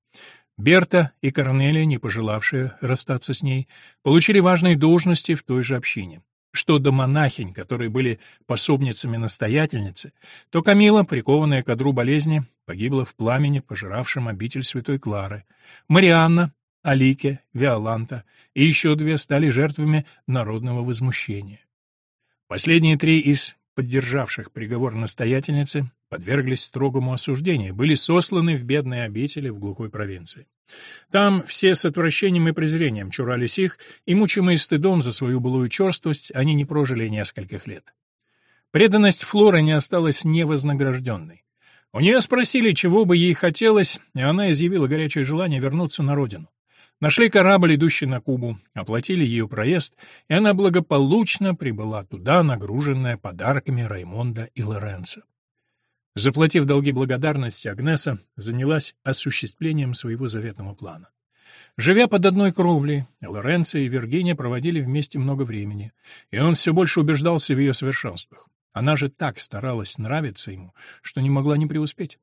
B: Берта и Корнелия, не пожелавшие расстаться с ней, получили важные должности в той же общине. Что до монахинь, которые были пособницами настоятельницы, то Камила, прикованная к одру болезни, погибла в пламени, пожиравшем обитель святой Клары. Марианна, Алике, Виоланта и еще две стали жертвами народного возмущения. Последние три из поддержавших приговор настоятельницы, подверглись строгому осуждению, были сосланы в бедные обители в глухой провинции. Там все с отвращением и презрением чурались их, и, мучимые стыдом за свою былую черствость, они не прожили нескольких лет. Преданность Флоры не осталась невознагражденной. У нее спросили, чего бы ей хотелось, и она изъявила горячее желание вернуться на родину. Нашли корабль, идущий на Кубу, оплатили ее проезд, и она благополучно прибыла туда, нагруженная подарками Раймонда и Лоренцо. Заплатив долги благодарности, Агнеса занялась осуществлением своего заветного плана. Живя под одной кровлей, Лоренцо и Виргиния проводили вместе много времени, и он все больше убеждался в ее совершенствах. Она же так старалась нравиться ему, что не могла не преуспеть.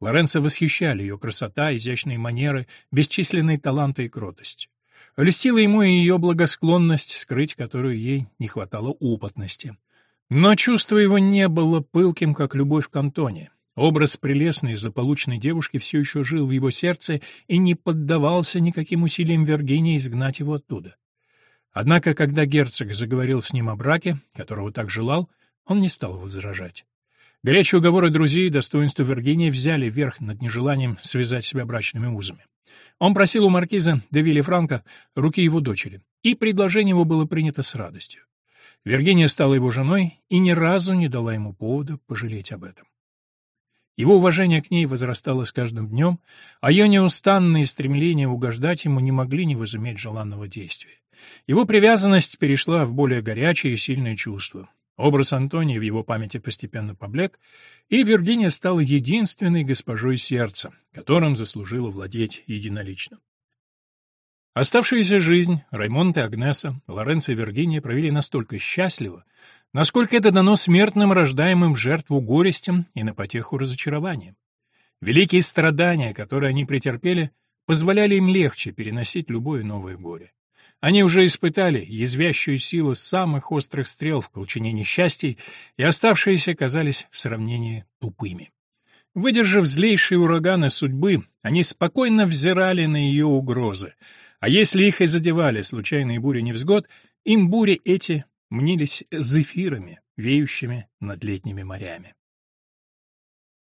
B: Лоренцо восхищали ее красота, изящные манеры, бесчисленные таланты и кротость. Льстила ему и ее благосклонность, скрыть которую ей не хватало опытности. Но чувство его не было пылким, как любовь к Антоне. Образ прелестной заполученной девушки все еще жил в его сердце и не поддавался никаким усилиям Виргинии изгнать его оттуда. Однако, когда герцог заговорил с ним о браке, которого так желал, он не стал возражать. Горячие уговоры друзей и достоинства Виргинии взяли верх над нежеланием связать себя брачными узами. Он просил у маркиза де Франко руки его дочери, и предложение его было принято с радостью. Виргиния стала его женой и ни разу не дала ему повода пожалеть об этом. Его уважение к ней возрастало с каждым днем, а ее неустанные стремления угождать ему не могли не возыметь желанного действия. Его привязанность перешла в более горячее и сильное чувство. Образ Антония в его памяти постепенно поблек, и Виргиния стала единственной госпожой сердца, которым заслужила владеть единолично. Оставшуюся жизнь Раймонд и Агнеса, Лоренцо и Виргиния провели настолько счастливо, насколько это дано смертным, рождаемым в жертву горестям и на потеху разочарования. Великие страдания, которые они претерпели, позволяли им легче переносить любое новое горе. Они уже испытали язвящую силу самых острых стрел в колчине несчастий, и оставшиеся казались в сравнении тупыми. Выдержав злейшие ураганы судьбы, они спокойно взирали на ее угрозы, а если их и задевали случайные бури невзгод, им бури эти мнились зефирами, веющими над летними морями.